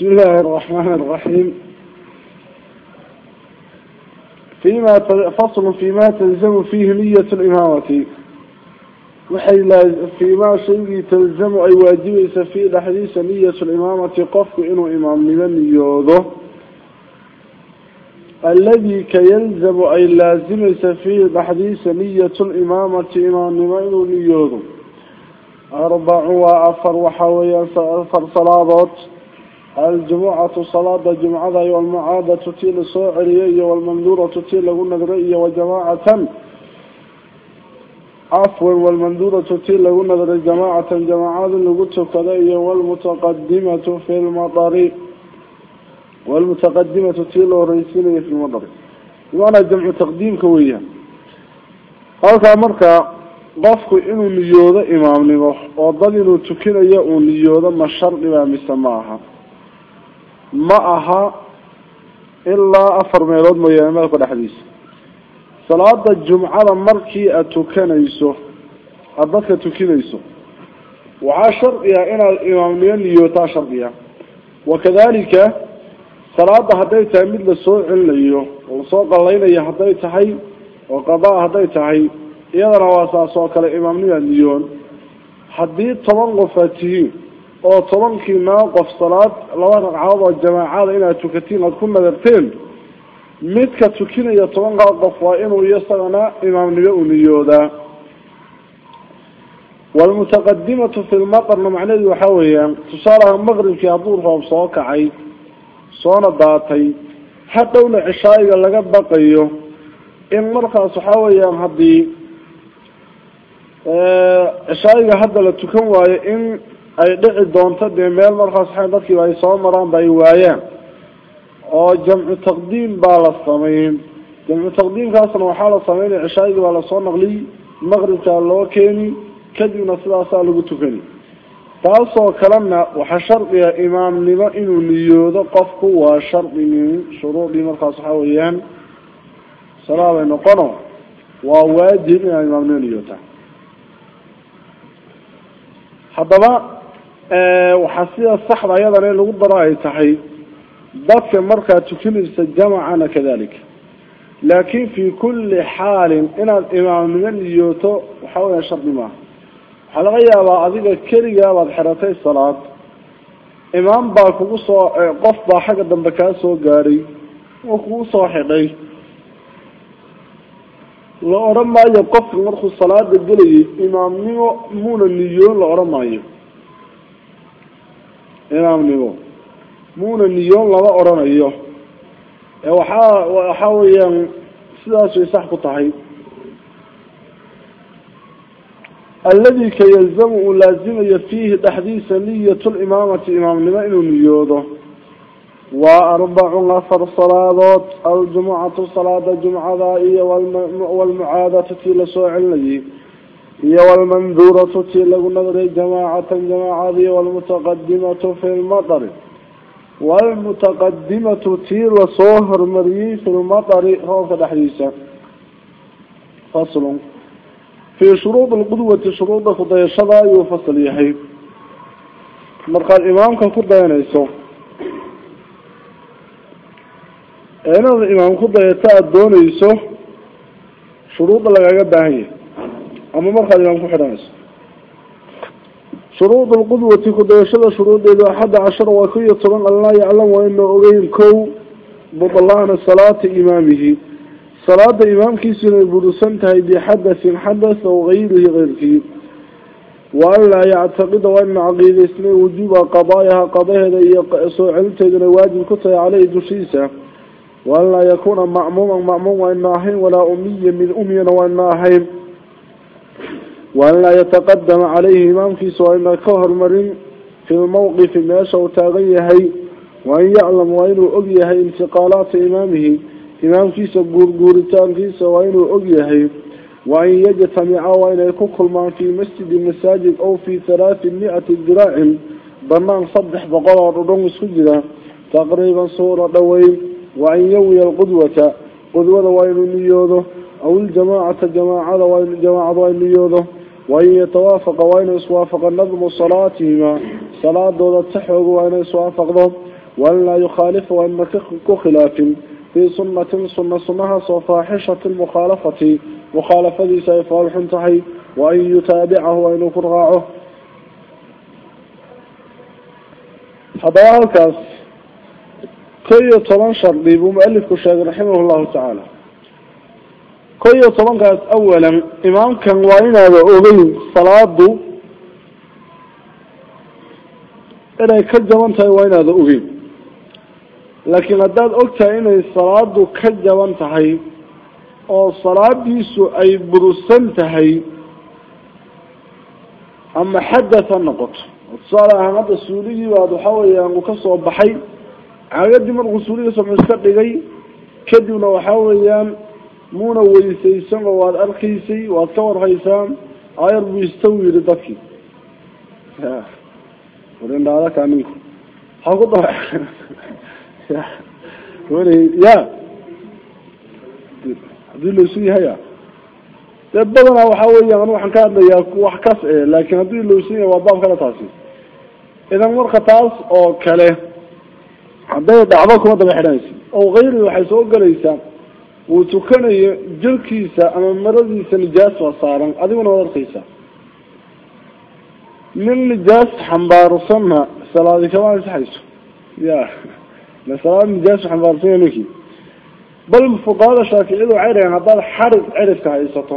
بسم الله الرحمن الرحيم. فيما فصل فيما تلزم فيه نية الإمامة وحي فيما شيء تلزم أي واجب في حديث نية الإمامة قف إنه إمام من يوضه. الذي كيلزم أي لازم في حديث نية الإمامة إمام من يوضه. أربع وأفر وحويا أفر صلاة الجمعة صلاة الجمعة والمعادة تيل الصوعرية والمندورة تيل النذرية وجماعة. عفوا والمندورة تيل النذر جماعة جماعة لقلت كذا والمتقدمة في المطر والمتقدمة تيل الرئيسية في المطر وأنا جمع تقديم كوية. مركا qofku inuu niyoodo imaamnimo oo dad inuu tukinayo uu niyoodo ma shardiba mise ma aha ma aha ilaa afar meelood mooyaane meelka dhexdiisa. Salaada jumcada markii aada tukanayso aada dadka tukinayso waxaa shardiga inaad imaamnimo niyootaa shardiga wakadalika salaada hadday tahay mid la soo celinayo oo la soo qallaynayo hadday tahay oo qadaa hadday tahay iyadana waa saas oo kale imaamnimaad niyoon. Haddii toban qof aad tihiin oo tobankiinaa qof salaad laba ragcadood oo jamaacada inaad tukatiin aada ku nadarteen midka tukinaya tobankaa qof waa inuu isagana imaamnimo u niyoodaa walmutaqadimatu fi lmaqarna macnaheedu waxaa weeyaan tusaalaha maqribkii hadduu roob soo kacay soona daatay hadhowna cishaayiga laga baqayo in markaas waxaa weeyaan haddii cishaayiga hadda la tukan waayo in ay dhici doonto dee meel markaas dadkiiba ay soo maraan ba ay waayaan oo jamcu taqdiim baa la sameyn jamcu taqdiimkaasna waxaa la sameynaya cishaayiga baa la soo naqliy maqribkaa loo keeni kadibna sidaasaa lagu tukani. Taasoo kalena waxaa shardiga imaamnimo inuu niyoodo qofku waa shardi min shuruudii markaas waxaa weeyaan salaabay noqono waa waajib inaad imaamnimo niyoota haddaba waxaa sida saxda ayadana in lagu daro ay tahay dadka markaa tukinaysa jamacana kadalika laakin fi kuli xaalin inaad imaamnimo niyooto waxaa weya shardi maaha. Waxaa laga yaabaa adiga keligaa baad xiratay salaad imaam baa kugu soo qof baa xagga dambe kaa soo gaadhay oo kugu soo xidhay. La odhan maayo qofka markuu salaada gelayay imaamnimo muuna niyoon la odhan maayo إمام نيو. مون النيون لا أرانا إياه وحا وحاول يم سلاس يسحق طعيب الذي كيلزم لازم يفيه تحديث نية الإمامة إمام نيو نيوضه وأربع غفر صلاة الجمعة صلاة الجمعة ضائية والمعادة في سوع النجيب iyo walmanduuratu tii lagu nadray jamaacatan jamaacadii walmutaqadimatu fi lmatari walmutaqadimatu tii la soo hormariyey fi lmatari roobka dhexdiisa. Faslun. Fii shuruudi lqudwati shuruudda kudayashada ayuu fasal yahay. Markaad imaamka ku dayanayso inaad imaam ku dayato aada doonayso shuruudda lagaga baahan yahay أما مرخى الإمام كحرانيس شروط القدوة كدوشة شروط إذا حد عشر وكية طبعا الله يعلم وإنه أغير كو بطلعنا صلاة إمامه. صلاة إمام كيسين البرسان تهي بحدث حدث أو غيره غير كي. وأن لا يعتقد وأن عقيد إسمه وجوب قضاياها قضايا هذه سعلت إذن واجب كتب عليه دشيسة وأن لا يكون معموما معموما إن أهين ولا أمية من أمية وإن أهين. وأن لا يتقدم عليه إمام إمامكيس وإن كهر مرين في الموقف ماشا تغيه وأن يعلم وإنه أغيه انتقالات إمامه. إمام إمامكيس قرقورتان كيس وإنه أقيه وأن يجتمع وإن يكون من في مسجد المساجد أو في ثلاث مئة ذراع بمان صبح بقرار رنو سجرة تقريبا صورة دوين وأن يوي القدوة قدوة وإن نيوذه أو الجماعة جماعة وإن جماعة وإن نيوذه. وأن يتوافق وأن يسوافق النظم صلاتهما صلاة دولة تحوق وأن يسوافق ضب وأن لا يخالف وأن كخلاف في سنة سنة سنها صفاحشة المخالفة. مخالفة ذي الحنتحي وأن يتابعه وأن يفرغعه هذا الكاس كي يطلن شرطي بمؤلف كشاك رحمه الله تعالى. Ko iyo tobankaas awalan imaamkan waa inaada ogeyn salaadu. Inay ka jaban tahay waa inaada ogeyn. Laakiin haddaad og tahay inay salaadu ka jaban tahay oo salaadiisu ay burusan tahay ama xadath ha noqoto. Tusaale ahaan hadda suuligii baad waxa weeyaan uu ka soo baxay caagadii markuu suuliga samcu iska dhigay kadibna waxa weeyaan muuna weysaysan oo waad arkaysay waad ka warhaysaan ayar buu istaw yihi dadkii. Warindhaadaka ninku. Ha ku daba ya haddii loosu yahaya dee badanaa waxa weeyaan anu waxaan ka hadlayaa wax kas e laakin haddii loosan yahay waa baab kale taasi. Idan marka taas oo kale hadday dhacdo kuma daba xidhanaysa oo kayri waxay soo gelaysaa wuu tukanayo jirkiisa ama maradiisa nijaas waa saaran. Adiguna waad arkaysaa. Nin nijaas xambaarsanna salaadi kama ansaxayso. Ya salaad nijaas xambaarsanya ninkii. Bal fuqahada shaaficiyadu waxay dhaheen haddaad xarig cirifka haysato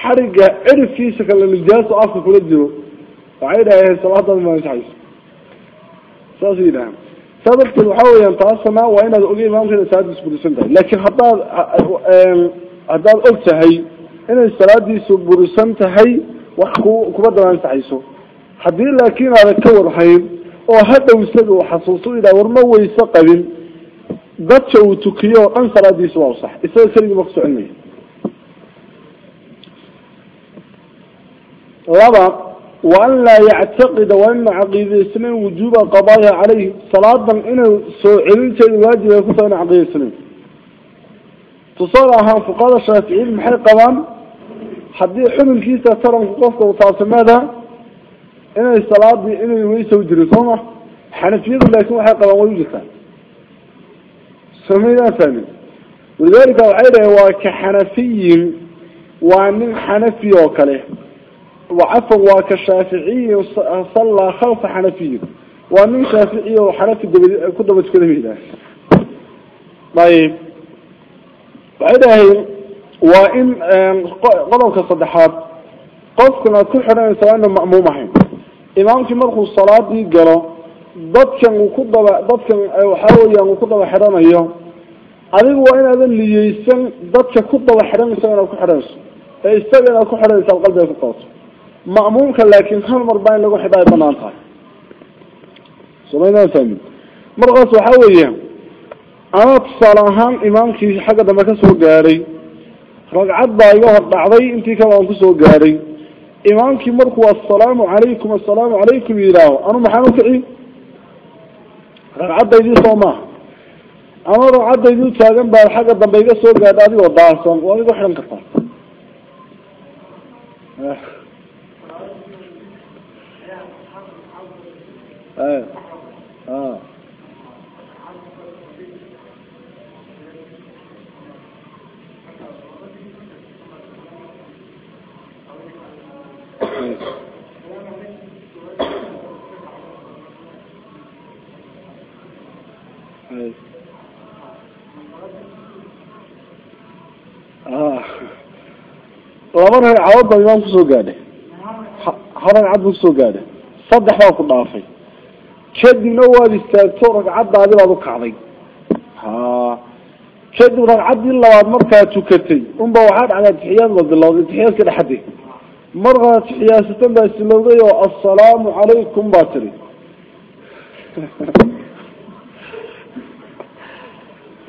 xarigga cirifkiisa kale nijaaso afka kula jiro waxay dhaheen salaadaad ma ansaxayso. Saasay yidhahaan darteed waxa weeyaan taasna waa inaad ogey imaamka inay salaadiisu burisan tahay. Laakiin haddaad haddaad og tahay inay salaadiisu burisan tahay wax ku kuma daba ansaxayso haddii laakiin aadan ka warhayn oo hadhow isaga uu xasuusto u yidhaha war ma weyse qabin dadka uu tukiyo oo dhan salaadiisa waa usax isaga keligii ma ku soconmaya laba وأن لا يعتقد وأن عقيدة السنين وجوب قضايا عليه صلاة إنه سوعلين شيء واجب يكون عن عقيدة السنين تصارعها فقال الشافعين المحي قبان حدي حلم كيسة ترى قفة وصارت ماذا؟ إنه الصلاة إنه ويسا وجرسونا حنفيض لكن محي قبان ويجرسان سمينا ثاني. ولذلك العيدة هو كحنفي ومن حنفي وكله. Shaafici oo xanafi daba ku daba tukada ba yidhaah ayib waxay dhaheen waa in qodobka saddexaad qofkuna ku xidhanaysa waa ina ma'muum ahayn imaamkii markuu salaadii galo dadkan uu ku daba dadkan waxa weeyaan uu ku daba xidhanayo adigu waa inaadan liyeysan dadka ku daba xidhanaysa inaad ku xidhanayso ee isaga inaad ku xidhanaysa qalbiga ku banaan tahay somaydaan fahmin markaas waxa weeya ama tusaale ahaan imaamkii xagga dambe kasoo gaadhay ragcad baa iga hor dhacday intii kale aan kusoo gaadhay imaamkii markuu assalaamu calaykum assalaamu calaykum yidhaaho anu maxaan ukici ragcadaydii soo maaha ama ragcadaydii utaagan baa xagga dambe iga soo gaadha adigoo daasan waad igu xidhan kartaa إيه آه ومره عوضة بمان كسو قادة حرم عدو كسو قادة صدح وقل ضعفي كد من أول استأثر عبد عبد الله كعبي ها. كد من عبد الله مرقة تكتي. أم بواحد على تحيان عبد الله تحيان كده حدي. مرقة تحيان ستم بس والسلام عليكم باتري.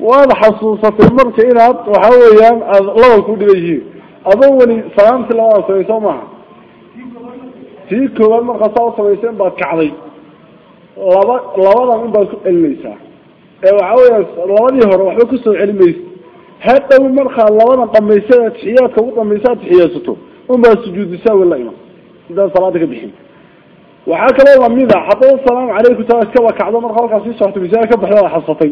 وأنا حصوصة المرقة إلى وحوي يوم الله يكون بيجي أظني سلام الله عليه وسلم تيكو لما قصوا سويسين بعد كعبي laba labadan un baad ku celinaysaa ee waxa weeyaan labadii hore waxba kusoo celin maysa hadhow markaa labadan dhamaysa tixiyaadka ugu dhamaysa ad tixiyaasato un baad sujuudisaa weli la iman intaan salaada ka bixin waxaa kaloo lamida haddaba asalaamu calaykum taa iska wakacdo marka halkaas sii socto misaal ka baxda xasatay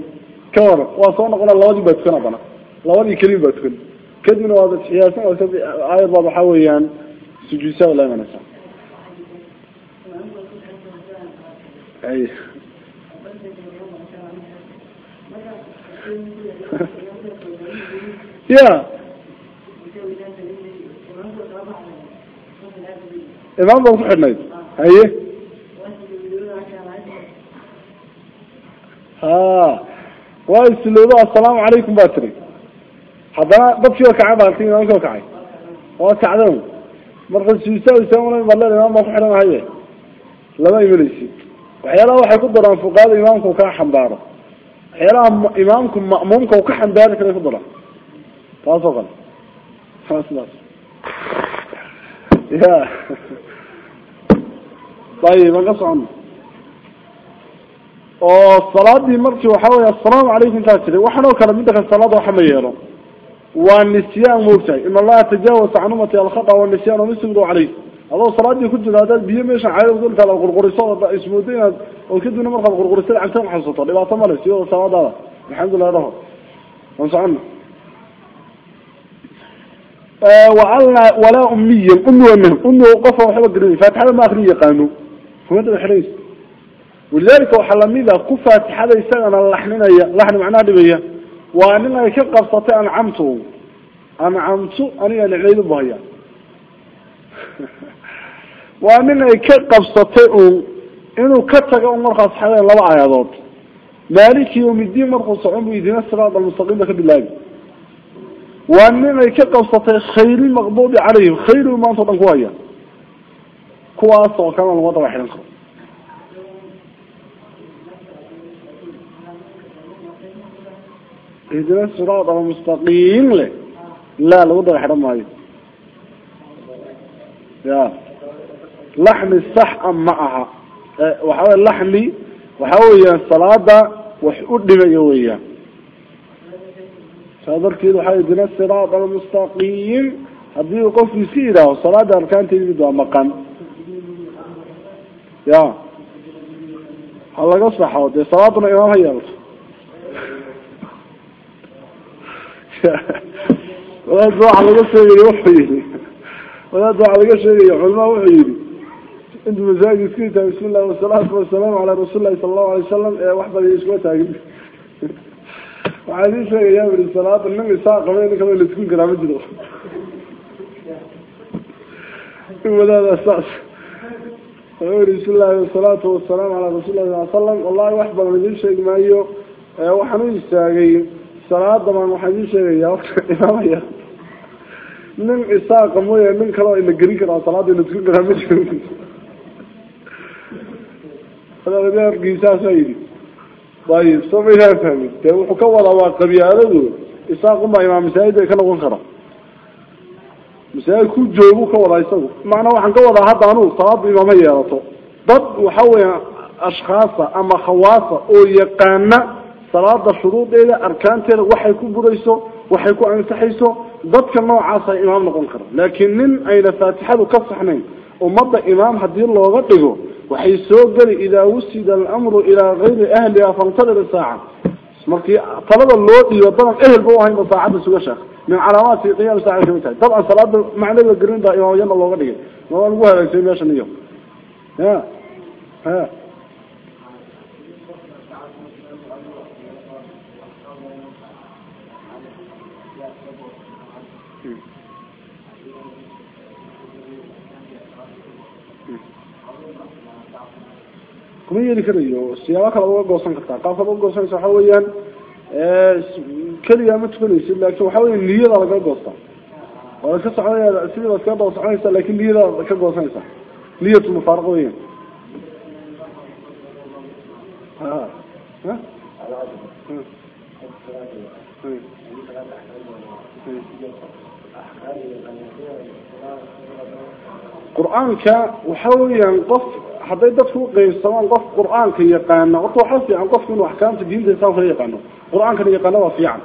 ka waran waa soo noqona labadii baa tukan haddana labadii kelin baa tukan kadibna waad xiyaasan aayad baa waxaa weeyaan sujuudsaa la imanaysa أي. يا. إمام ضوء حنيد أيه آه. ها واسلوبه السلام عليكم باتري. حضنا بفشي وكعي بانتين إمامك وكعي وكعدو مرقل سيساوي سامونا يبالله الإمام ضوء حنيد لما يمليسي waxyaalaha waxay ku daraan fuqaada imaamka u kaa xambaaro waxyaalaha imaamku ma'muumka u ka xambaari karay ku daraan taas oo kale ya ayib aan ka socono oo salaadii markii waxa wey assalaamu calaykum intaa jiray waxaan oo kale midda kale salaada waxa ma yeelo waa nisyaan moogtahay in allaha tajaawaza can umati alkhata wanisyan wamisgdu caleyh هذا صراطي كنت جادات بيه ماشى عايز أقول ترى قرقرسة هذا اسمه دين وكده نمر خل قرقرسة عشان حصلت اللي بعثمله سيو صراط هذا الحمد لله رهب منصعنا وعلنا ولا أمية أمي ومن أمي وقف وحلا قريني فات هذا ما أخري قانو هو هذا الحريص ولذلك وحلمي إذا قفت هذا يستغنى لحننا يا لحن معنا دبيا وأننا يشق قصتة أنعمته أنعمته أني أنا عيد بهيا waa nin ay ka qabsatay un inuu ka taga un markaas xadeen laba aayadood. Maaliki yawmidiin markuu socon bu idina siraat almustaqiim ba ka bilaabi waa nin ay ka qabsatay khayri maqduubi calayhim maanta o dhan ku haya. Kuwaas oo kalena lama daba xidhan karo. Ihdina siraat almustaqiim leh. Laa lagu daba xidhan maayo. Ya laxmi sax a ma aha. Waxa wey laxmi waxa weeyaan salaada wax u dhimaya weeyaan. Saa darteed waxaa ihdina siraat almustaqiim haddii uu qofku iska yidhaaho salaada arkaanteedi mid waa maqan. Ya ha laga saxo dee salaaduna imaam ha yeelto. Wadaad waxa laga sheegaya wuxuu yihi wadaad waxa laga sheegaya culmaa wuxuu yihi intu masaajid iska yitaa bismi illahi wasalaatu wasalaamu calaa rasuuli sala allahu alay wasalam ee wax badan iskuma taagin. Waxaa idin sheegaya uri salaada nin isaa qabay nin kale latukun karaa ma jiro. In wadaada saas. Uri bismi illahi wasalaatu wasalaamu calaa rasuuli lahi sal salam wallahi wax badan idin sheegi maayo. Waxaan u istaagay salaada baan waxaa idin sheegaya imaamaya. Nin isaaqa mooya nin kale ina gelin karaa salaada ina tukan karaa ma jiro arkiisaasaa yidhi ayib soo maydaan fahmin dee wuxuu ka wadaa waa qabyaaladu isaaqunbaa imaam masaajid ay ka noqon kara. Masaajid ku joogu ka wadaa isagu. Macnaa waxaan ka wadaa hadda anugu salaada imaama yeelato. Dad waxa weya ashkhaasa ama khawaasa oo yaqaana salaada shuruudeeda arkaanteeda waxay ku burayso waxay ku ansaxayso dadka noocaasa imaam noqon kara. Laakiin nin ayna faatixadu ka saxnayn ummadda imaam haddii looga dhigo waxay soo geli idaa wusida alamru ilaa gayri ahliha fantadir saaca markii talada loo dhiibo dadan ehel ba u ahayn ba saacadda suga min calaamaati qiyaam saaca ka mid tahay. Dad aan salaada macno la gelin baa imaamyana looga dhigay. Ma waa lagu hagaagsay meeshan iyo? Ya ha kuma yeeli karayo siyaabo kale uga goosan kartaa qaabkaad uga goosanaysa waxa weeyaan keligaa ma tukanaysid laakin waxa weya niyada laga goostaa waad ka soconaya sidii baad kaga daba soconaysa lakin niyada ka goosanaysaa niyatu mufaaraqa weyan qur-aanka waxa weeyaan qof hadday dadku uqeybsamaan qof qur'aanka yaqaana horta waxaa fiican qofku inuu axkaamta diinta islaamka la yaqaano. Qur'aankana waa fiican.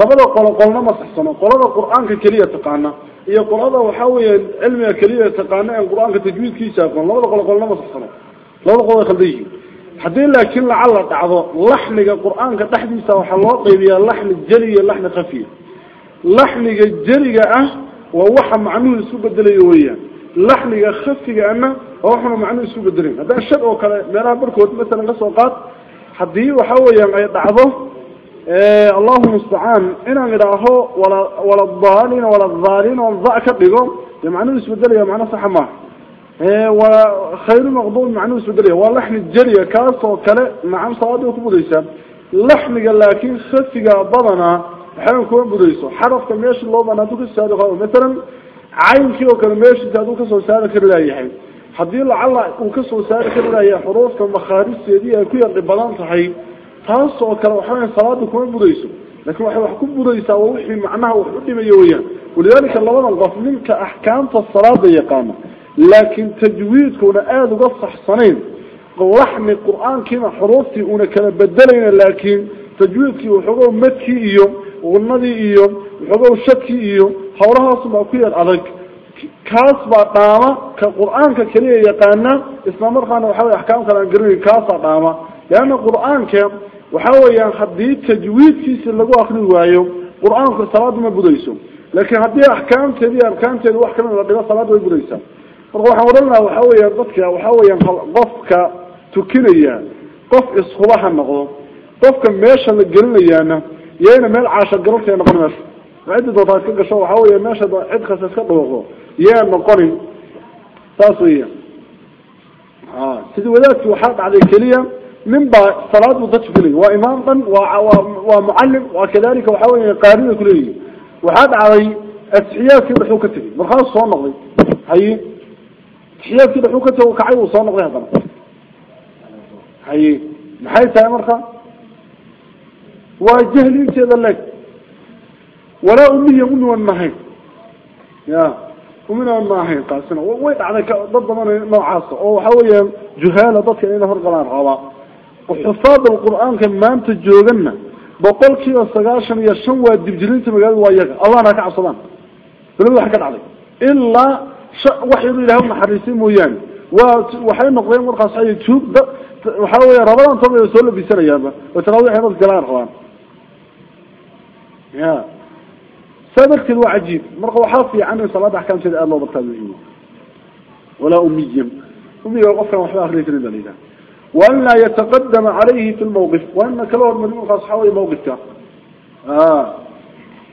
Labada qolo qolna ma saxsano. Qolada qur'aanka keliya taqaana iyo qolada waxaa weeyaan cilmiga keliya taqaana en qur'aanka tajwiidkiisa aqoon. Labada qolo qolnama saxsano. Labada qolo way khaldan yihiin. Haddii laakiin lacala dhacdo laxniga qur'aanka dhexdiisa waxaa loo qeybiyaa laxni jeli iyo laxni khafiya laxniga jeliga ah waa waxa macnuhu isku bedelayo weeyaan laxniga khafiga ana waa waxuna macnuhu isku bedelayn haddaan shad oo kale meelaha barkood masalan ka soo qaad haddii waxa weeyaan ay dhacdo allahu mustacaan inaan idhaaho wala wala daalin wala dhaalin oo da ka dhigo dee macnuhu isbedelaya macno saxa maaha. Waa khayru maqduum macnuhu isbedelaya waa laxni jeliya kaasoo kale nacam salaada ku budaysaa laxniga laakiin khafiga badanaa waxaa kuma budayso. Xarafka meesha loo bana haduu saari karo masalan caynkii oo kale meeshiisa haduu ka soo saari kari laayahay haddii lacala uu ka soo saari kari laayahay xuruufta makhaaristeedii ay ku yar dhib badan tahay taas oo kale waxa weya salaada kuma budayso laakiin waxay wax ku budaysaa waa wixii macnaha wax u dhimayo weyaan walidalika labadan qof ninka axkaamta salaada yaqaana laakiin tajwiidkuna aada uga saxsanayn. Laxni qur'aankiina xuruuftii una kala bedelayna laakiin tajwiidkii waxoogow madkii iyo unadii iyo waxoogow shadkii iyo qur-aanka keliya yaqaana isla markaana waxa wey axkaam kale aan garanayn kaasaa dhaama leanna qur-aanka waxa weeyaan haddii tajwiidkiisi lagu akri waayo qur-aanku salaada ma budayso laakiin haddii axkaamteedi iyo arkaanteedi wax kamid la dhigo salaada way budaysaa marka waxaan odhan lahaa waxa weeyaan dadka waxa weeyaan qofka tukinaya qof ishuba ha noqdo qofka meesha la gelinayaana yayna meel caasha garabtee noqon meesha عدة ضفات كل شو حاوي ماشى عد خسس كله وخو يا من قرن. تاسوية آه. سيد ولاد وحاط على كلية من بعد صلاة وضج كلية وإمام ومعلم. وكذلك وحاول يقارن كلية وحاط على التحيات في حوكة من خلاص صار نقضي. هاي. التحيات في حوكة وكعي وصار نقضي هذا. هاي. محيط هاي مرخا وجهل يجي لك. ولا أمي أمي والمهي يا أمنا هي قاسنا. ويد عدك ضد ما نوعاصة أو حويا جهالة يعني نهر هرقلان عوا وحفاظ القرآن كم ما تجوغنا بقول كي السقاشن يشن ودبجلين تمقال وياك. الله راك عصلان فلما حكت عليك. إلا وحيدوا إلههم حريسين موياني وحين نقضين مرقى صحيح تشوف وحاول رمضان طبعا يسولف بسنة يابا. وتراويح هذا الجلال قوان يا. سابقت الوع عجيب مرقوا حافي عنه صلاة أحكام شيء الله بكتاب ولا أميهم أمي وقفنا وحلا أخريت لذلك وأن لا يتقدم عليه في الموقف. وأن كله المدين خاص موقفك. آه.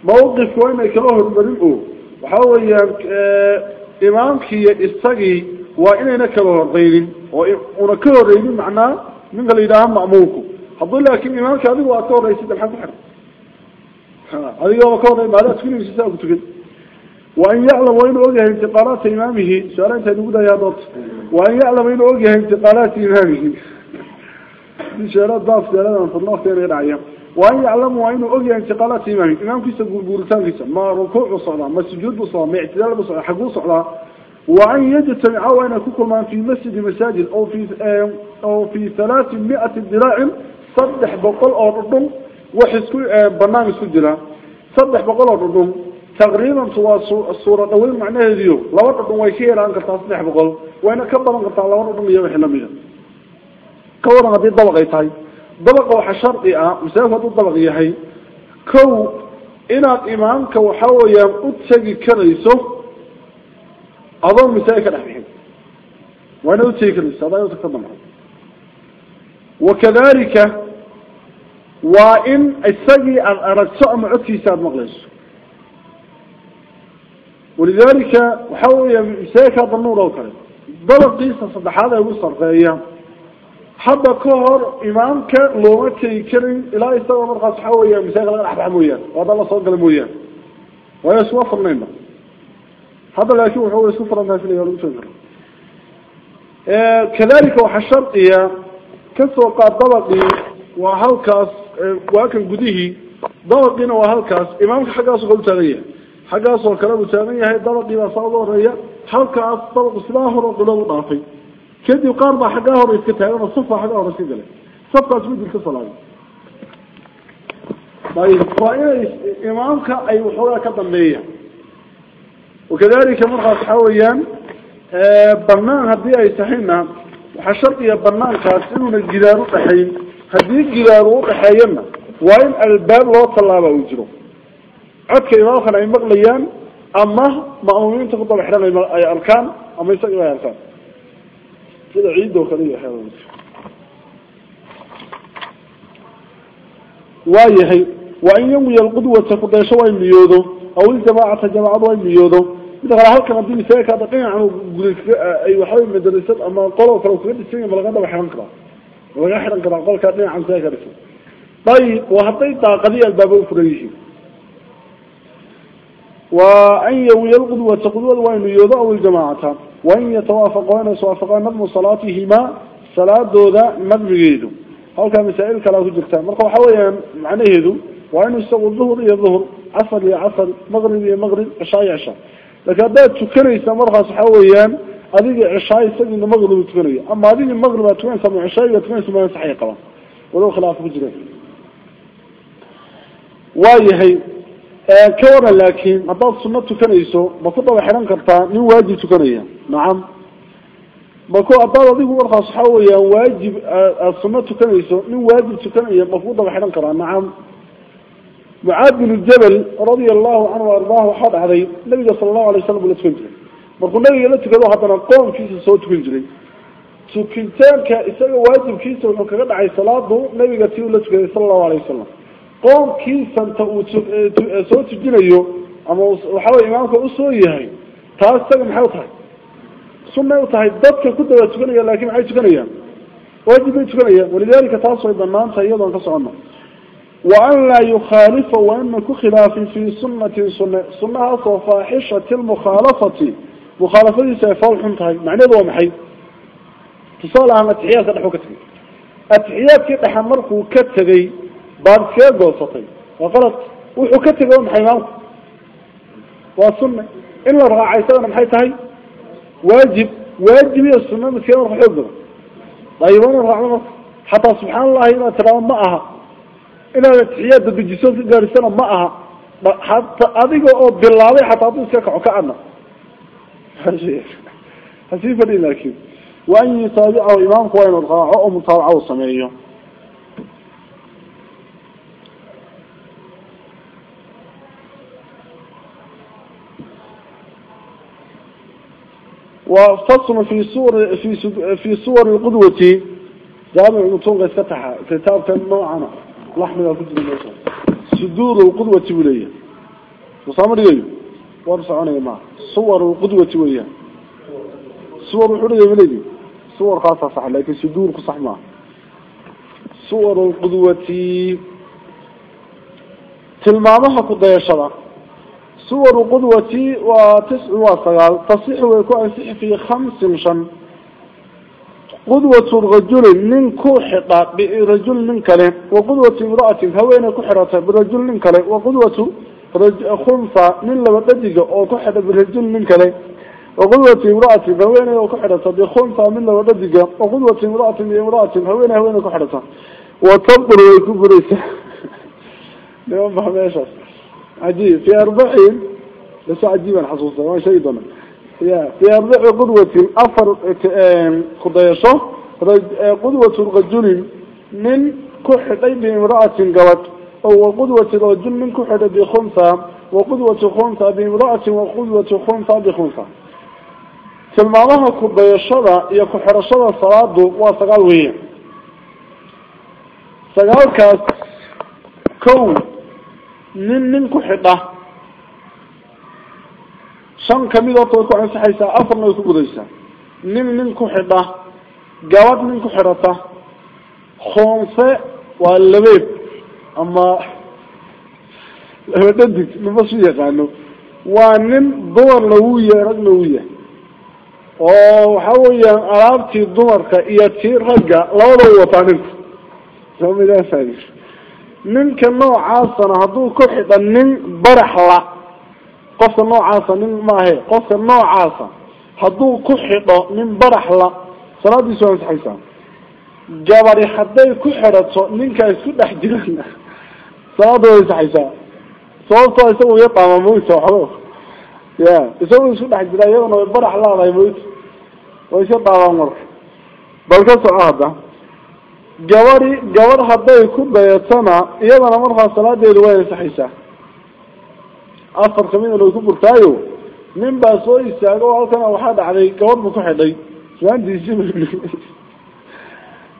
موقف وأن كله المدين وحوالي آه، إمامك يستقي وإن كله رضيل وإن كله رضيل معناه من قال إلهام مأموكم حضر لكن إمامك هذا هو أطور رئيسي الحق الحق آه، أيوة، هذا كون إمارات كل يوم يسأل وأن يعلم وين أوجه انتقالات إمامه شارات أنت يا ضبط. وأن يعلم وين أوجه انتقالات إمامه. بشارة ضاف دلالة من فضل الله تعالى عيام وأن يعلم وين أوجه انتقالات إمامه. إمام كيس يقول بورتان كيس ما ركوع وصلاة ما سجود وصلاة ما اعتدال وصلاة حق وصلاة. وأن يجتمع وين كوكما في مسجد مساجد أو في آه، أو في ثلاث مئة ذراع صدح بقل أو رضم وحسكو آه، برنامج سجلا صدح بقول الردوم تقريبا سوى الصورة الأول معنى هذيو لو الردوم ويشير عن قطع صدح بقول. وأنا كبر قطع لو الردوم يوم حلمية كورا غدي الضبق يتاي. ضبق وحشر آه مسافة الضبق يهي كو إنا imaamka كو weeyaan يام اتشاقي كريسو. adoo مسايك ka وأنا اتشاقي كريسو. inaad utegi karayso adaa وإن السجي الأرد سأم عطي ساد مغلس ولذلك وحاول يساك هذا النور أوكار بلد قيسة هذا حالة وصر غاية حبا كهر إمامك لغتك يكرم إلا يستغل مرقى صحاول يساك لغا أحب عمويا وهذا الله صدق لمويا ويسوى فرنينة هذا لا يشوف هو يسوى فرنينة في اليوم تنجر كذلك وحشرقيا كثو قاد بلد وحاول كاس واكن قديهي. ضوقين وهالكاس. إمامك حقاس قلت غيه حقاس وكلام تامية هي ضوق ما صادوه ريا هالكاس ضوق سلاحه رجله ضافي كدي قارب حقاه ريكتها أنا صفة حقاه رسيدة له؟ صفة سويد الكسل عليه طيب. فاين إمامك أي وحولها كضمية وكذلك مرة حاويا آه، برنامج هدي أي سحينا حشرت يا برنامج كاس. إنه الجدار الحين هذه جيرانو دخاينا وين الباب لو طلبا وجرو عدك ما خنا يمقليان اما ماومين تفضل احرن اي اركان اما يسق لا يركان كده عيدو خليه حلو وين وان يوم يلقدو تفضيشه وين ميودو أو الجماعه جماعة وين ميودو إذا قال هل كان دين سيكا دقيقا أي وحاول مدرسة أما قلوا فلو تقدر تسيني ملغانا بحيان كبار ويحرق قرقل كاتين عن ساكرته طيب وحطيت قضية الباب وفريه وأن يوي القدوة قدوة وأن يضعوا الجماعة. وأن يتوافقوا يتوافقون يتوافقوا نظم صلاتهما. صلاة دوذا مبغيدو هل كان مسائل كلاه جلتان مرقب حويا معنى هذو وأن يستوى الظهر يا الظهر. عصر يا عصر. مغرب يا مغرب. عشاء يا عشاء. لكن هذا تكريس مرقى صحويا adigii cishaa isagiina maqrib tukanaya ama adigii maqrib aad tukanaysa ama cishaa aad tukanaysa ma saxay qabaan. Walow khilaaf ku jireen. Waayahay ka waran laakiin haddaad suno tukanayso ma ku daba xidhan kartaa nin waajib tukanaya. Nacam mako haddaad adigu markaas waxa weeyaan waajib aada suno tukanayso nin waajib tukanaya ma ku daba xidhan karaa. Nacam mucaad binu jabal radia allahu canhu ardaah waxaa dhacday nabiga sala allahu alay slam buu markuu nabiga la tukado haddana qoomkiisa soo tukan jiray tukitaanka isaga waajibkiisa wuxuu kaga dhacay salaadu nabiga tii uu la tukaday sala allahu alayh wasalam qoomkiisanta uu soo tujinayo ama waxawey imaamka usoo yahay taas isaga maxay utahay sunay utahay dadka ku daba tukanaya lakin maxay tukanayaan waajib bay tukanayaan walidalika taas way banaan tahay iyadoon ka socono wa an laa yukhaalifa waa ina ku khilaafin fi sunatin sune mukhaalafadiisa ay fool xun tahay macnaheedu waa maxay? Tusaale ahaan atixiyaadka dhexu ka tegay atixiyaadkii dhexa markuu ka tegay baad iskaga goosatay? Waa qalad wuxuu ka tegay maxay imaamku waa sunne in la raaca isagana maxay tahay? Waajib. Waajib iyo sunna miskeen marka xoog badan. Dayib in raacdo marka. Xataa subxaan allahi inaad tiraado ma aha. Inaad atixiyaadda dejiso ka gaadhisana ma aha. Hata adiga oo bilaabay xataa hadduu iska ka adna هسي فدي لكن وأن يتابعه إمام قوين القاعة أو متابعة السمعية وفصل في صور في في صور القدوة. جامع قد فتح كتاب نوعا لحم الفجر صدور القدوة بليه. وصامر يجب war soconay suwaru qudwati weeyaan suwar wuxuu leeyahay suwar khaas ah laakiin suduur ku sax suwaru qudwati. Tilmaamaha ku dayashada. Suwaru qudwati waa tisci waa sagaal. Tasixu way ku ansixi fi khamsin shan. Qudwatu rajulin nin ku xidha birajul nin kale. Wa qudwatu imra'atin haweeney ku xidhatay birajul nin kale. Wa qudwatu رج خنفة من لما تجيك أو كحدة بالرجل من كلي. وقدوة امرأة هوينة وكحدة بخنفة من لما تجيك وقدوة امرأة امرأة هوينة هوينة كحدة وتبر وكبر اليوم عجيب. في أربعين. لسا عجيبا حصوصا ما شيء ضمن. في أربع قدوة أفر خضيشة. قدوة آه، رجل من كحدة امرأة قوات. oo waqudwatin oo jumin ku xidha bikhunha waqudwati khunha biimraatin waqudwati khunha bikhunha tilmaamaha kubayashada iyo ku-xidhashada salaadu waa sagaal weeya sagaalkaas kow nin nin ku xidha shan ka mid horta way ku ansaxaysaa afarna way ku gudaysaa nin nin ku xidha gabadh nin ku xidhata khoonse waa labeeb ama laba dhadig nima su yaqaano? Waa nin dumarna wuu yahay ragna wuu yahay oo waxa weeyaan alaabtii dumarka iyo tii ragga labadaba wataa ninku soomidaasaa ninka noocaasana hadduu ku xidha nin baraxla qofka noocaasa nin maahe qofka noocaasa hadduu ku xidho nin baraxla salaadiisu waa ansaxaysaa gabadi hadday ku xidhato ninkaa isku dhex jirana صلاة ويسحيشا صوبته يسوي يطعم موت وحروف. يا يسوي يسوي حج دايون ويبرح الله لا يموت. ويشطع عمر بل كسر هذا جواري جوار هذا يكون بيتنا يلا مرها صلاة الرواية صحيحة. أصر كمين اللي يكون برتايو من بسوي استعجوا هالكنا وحد علي جوار بكون لي. شو؟ عندي شيء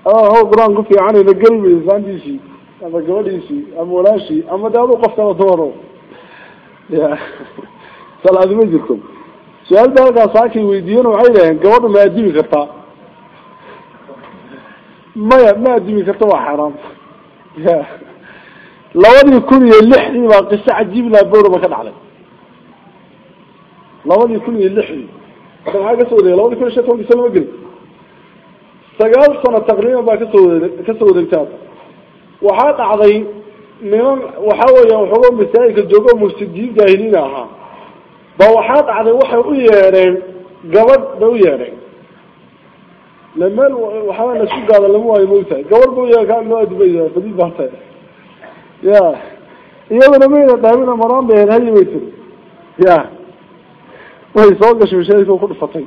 آه هو قرآن قفي عني لقلبي شو عندي شيء ama gabadhiisii ama walaashii ama de adu qof kala dooro. Ya salaadi ma jirto. Su'aal ba halkaas saakay weydiiyeen waxay dhaheen gabadha ma adimi kartaa maya ma adimi karta waa xaaraam ya labadii kun iyo lixdii baa qiso cajiib laa bowraba ka dhacday. Labadii kun iyo lixdii. Hadda maxaa ka soo wareegay labadii kun iyo shan tobankii sano ma geli. Sagaal sano taqriiban baa ka soo wade ka soo wareegtaa waxaa dhacday niman waxa weeya waxooga masaajidka joogo mufsidiin jaahiliina ahaa. Ba waxaa dhacday waxay u yeedheen gabadh bay u yeedheen. Le meel waxaa lasku gaada lama waayo maogtahay gabadh ba uye kaa loo adibay fadid baata ya iyadana mayna dhaamina maraan bay ahayd hayi bay tiri ya way soo gashay mashaahidka ku dhufatay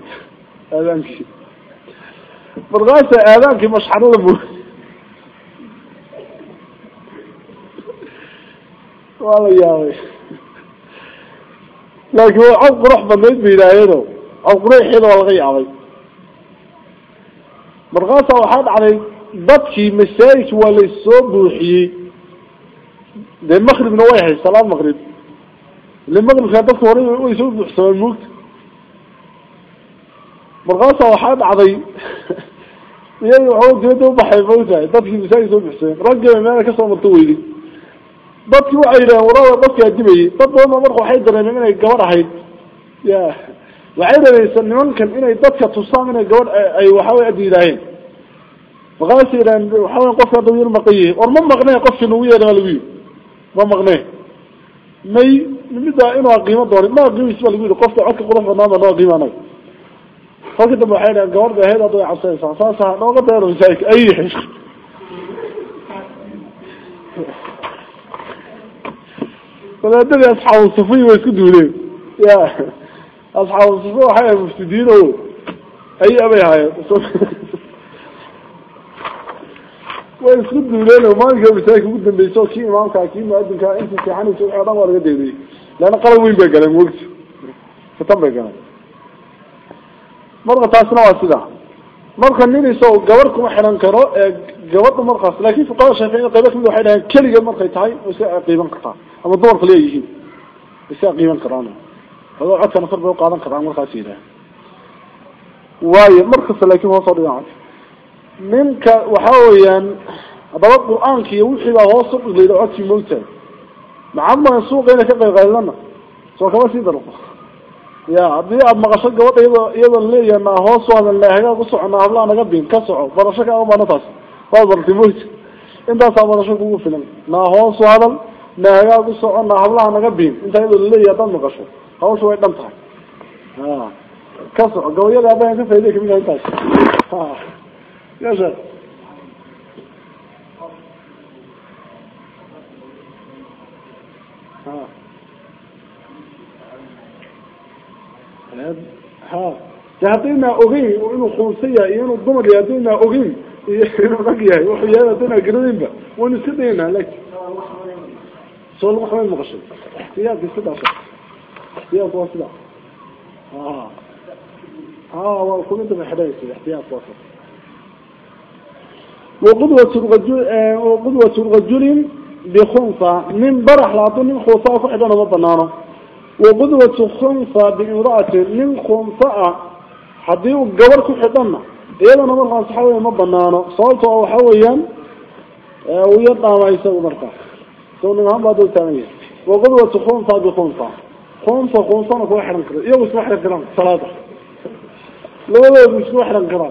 aadaankii. Markaasa aadaankii mashxarada mu ولا يابي لكن أقرح بمن بيلاهنو أقرح حلو الغيابي مرقاس واحد علي بطشي مسايس ولا الصوب روحي ده مغرب نواح السلام مغرب للمغرب خاطف وريه ويسوب حسام الموت مرقاس واحد علي يا يعود بحي حيفوزه طب في مسايس وحسين رجع مالك أصلا مطويلي dadki waxay yidhaheen waraada dadka adimayey dad badanba marka waxay dareemeen inay gabadh ahayd ya waxay dareemeysa nimankan inay dadka tusaan inay gabadh ay waxawey adi yidhaaheen markaasa yidhaheen waxaweya qofka hadda yar maqan yihi war ma maqnee qofkii nagu yeedha lagu yidhi ma maqnee may midda inuu qiimo doonin ma qiimis ba lagu yidhi qofka codka qurux badnaan ba noo qiima anaga kolka dambe waxay dhaheen gabadh ba ahayd hadda way cabsanaysaa saasa nooga deero masaajidka ay asxaabu sufi waxay ahay mufsidiin o ay abay ahaayeen way isku duuleen oo maalinka masaajidka ugu dambeysa oo kii imaamka kii muadinka inta seexanaysa wixii o dhan waa laga deediyey leanna qalab weyn bay galeen mogti fitan bay galeen marka taasina waa sida marka nin isao gabadh kuma xiran karo ee gabadha markaas laakin fuqahada shaaficiyada qayba kamid waxay dhaheen keligeed markay tahay way iska qiiban kartaa ama dumarka leeyihiin way iska qiiban karaan? Adoo codkana kor bay uqaadan karaan markaas yidhaah waayo markasta laakin hoosoo dhigan ninka waxa weeyaan haddaba qur'aanka iyo wixii baa hoos u dhiglayda codkii moogtahay maxaad suuqa inay ka qayb qaadana soo kama sii darto ya haddii aada maqasho gabadha iyadoo iyadoo leeyaha naa hoos waadan lehagaa ku soco naa hablaa naga bin ka soco barasho kaaga baana taas waad bartay moogta intaasaa barasho kugu filan naa hoos hadal naahagaa ku soco naa hablaha naga bin intaa iyadoo laleeyahay haddaad maqasho hawsha way dhan tahay ka soco gabayada abayan ka faa'iday kamid ah intaas yasha ha de haddaynaa ogeyn inuu kuunsan yahay iyo inuu dumar yahay haddaynaa ogeyn iyo inuu rag yahay wuxuu yahay haddaynaa garanaynba waynu iska daynaa lakin soo lagu xamayn maqashay ixtiyaadka iska daasha ixtiyaadka waa sida a a waa kuminta bay xidhanaysa ixtiyaadka waa sida waqudwat rajul waqudwat rajulin bikunsa nin barax la hadduu nin kuusaa ku xidhana ma banaano. Waqudwatu khunsa biimra'atin nin khunsa ah haddii uu gabar ku xidhana iyadana markaas waxa weya ma banaano. Sababtoo waxa weeyaan uu ya dhaama isagu سونا محمد وتامية وقدوة خونصة بخونصة خونصة خونصة نكو أحرم كرام يو اسمو أحرم كرام صلاة. لو لو اسمو أحرم كرام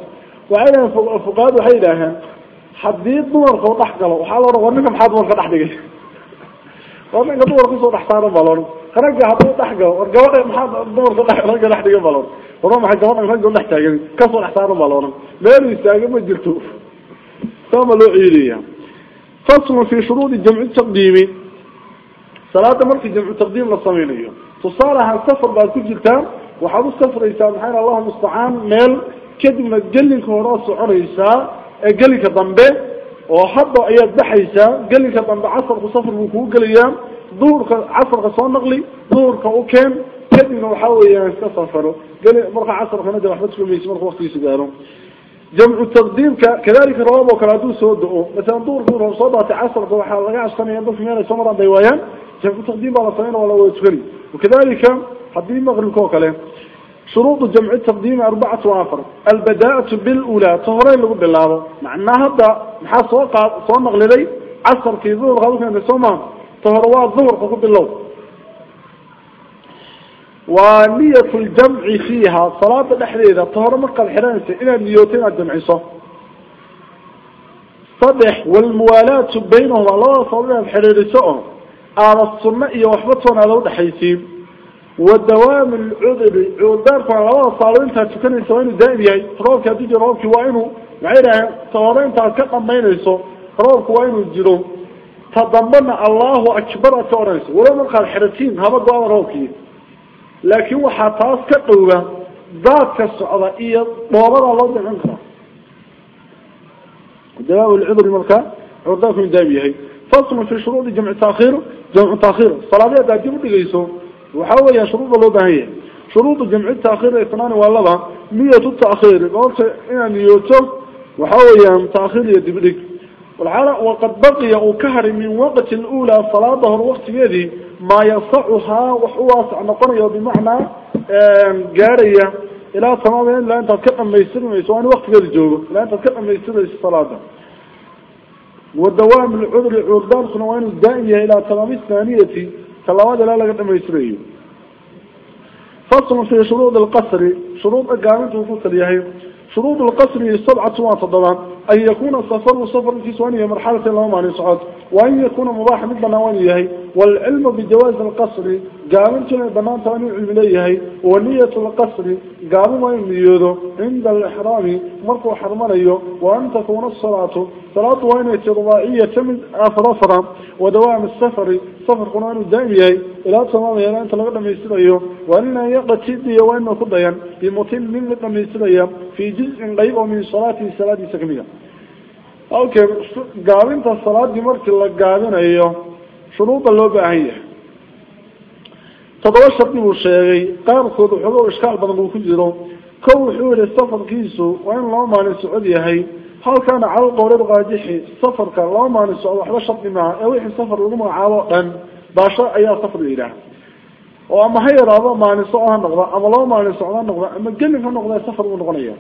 وعلى فقاد وحيدها حديد دور خو تحقله وحال ورا ورنكم حد ورا ورقة ورنك دور خو تحصار بالون خرج حد تحقه ورجوا محد دور خو تحقله رجع تحقه بالون ورقة ما حد ورا رجع كسر حصار بالون ما يستاجم ما جرتو ثم لو عيديه فصل في شروط الجمع التقديمي صلاة مركز جمع التقديم للصميلية تصالها السفر بعد كل جلتان. وحضو السفر إيسا. حين الله مستعان ميل. كدما قلنك وراس قل قلنك ضنبه وحضو أياد بحيسا قلنك ضنب عصر وصفر بكو قليا دور عصر غصان نغلي دور كأوكين. كدما وحاوي يستفر قلن مركز عصر خمدة وحبتكم يسمرك وقت يسجارهم جمع التقديم كذلك رواب وكرادوس سودو مثلا دور دور صدى تعصر ضوحا لقى عشان يندف ميانا سمرا ديوان جمع التقديم على صين ولا وتغني وكذلك حدي مغلق وكله شروط جمع التقديم أربعة وافر البداءة بالأولى. تهرين لقب بالله. معناها هذا محاصوة صامغ للي عصر كي ظهر غلوك من طهر تهروات ظهر قبل الله ونية الجمع فيها. صلاة الأحريرة طهر مقى الحرانسة إلى نيوتين الجمع صح صدح والموالاة بينهم الله صلى الحرير سؤهم على الصماء وحبطهم على الحيسين والدوام العذر عذر فالله صلى الله تكن دائم يعي روك هديك روك وعينه معينها صورين تكقم بين يسو روك وعينه الجلوم تضمن الله أكبر تورنس ولما قال حرتين هذا الدوام روكيه laakiin waxaa taas ka dhowga daadka socda iyo dhoobadaa loo dicin karaa dawaam lcudri marka cudurdaarku inuu daa'im yahay faslu fi shuruudi jamci taakhiir jamcu taakhiir salaadii haddaad dib udhigayso waxa weeya shuruuda loo baahan yahay shuruudu jamci taakhiir isnaani waa laba niyatu taakhiir goobta inaad niyooto waxa weeyaan taakhiir iyo dibdhig waqad baqiya uu ka haray min waqti lula salaada hore waktigeedii ما يصعها وحواس عن قرية بمعنى جارية. إلى تماما لا أنت تكأم ما ميسر وأنا وقت قد جوه لا أنت ما ميسر الصلاة والدوام العذر العردان خنوان الدائية إلى تمام الثانية. تلاوات لا لقد ميسريه فصل في شروط القصر. شروط أقامته فصل يهيه شروط القصر سبعة وطبعا أن يكون السفر والسفر في سوانية مرحلة اللهم معنى سعاد وأن يكون مباح مثل نوانيه والعلم بجواز القصر mid banaan waa inuu waa cilmi leeyahay wa niyat lqasri gaabin waa inuu niyoodo cinda alixraami markuu xarmanayo wa an takuna asalaatu salaadu waa inay tahi rubaaciyata mid afar afara wa dawaami safari safarkuna waa inuu daa'im yahay ilaa tamaamaya inta laga dhamaystirayo wa in an yaqatidiya waa inuu ku dayan bimutin min la dhamaystiraya fi juzcin qayb oo min salaatihi salaadiisa kamida okay gaabinta salaadii markii la gaabinayo shuruuda loo baahan yahay toddoba shardi buu sheegay qaarkood waxooga ishkaal badan uu ku jiro ko wuxuu yihi safarkiisu waa in laba maalin socod yahay halkaana cala qowlad qaadixi safarka laba maalin socod waxba shardi maaha ee wixii safar lagu magacaabo o dhan baasho ayaa safar la yidhaah oo ama ha yaraado maalin socod ha noqda ama laba maalin socod ha noqda ama gelin ha noqda safar buu noqonaya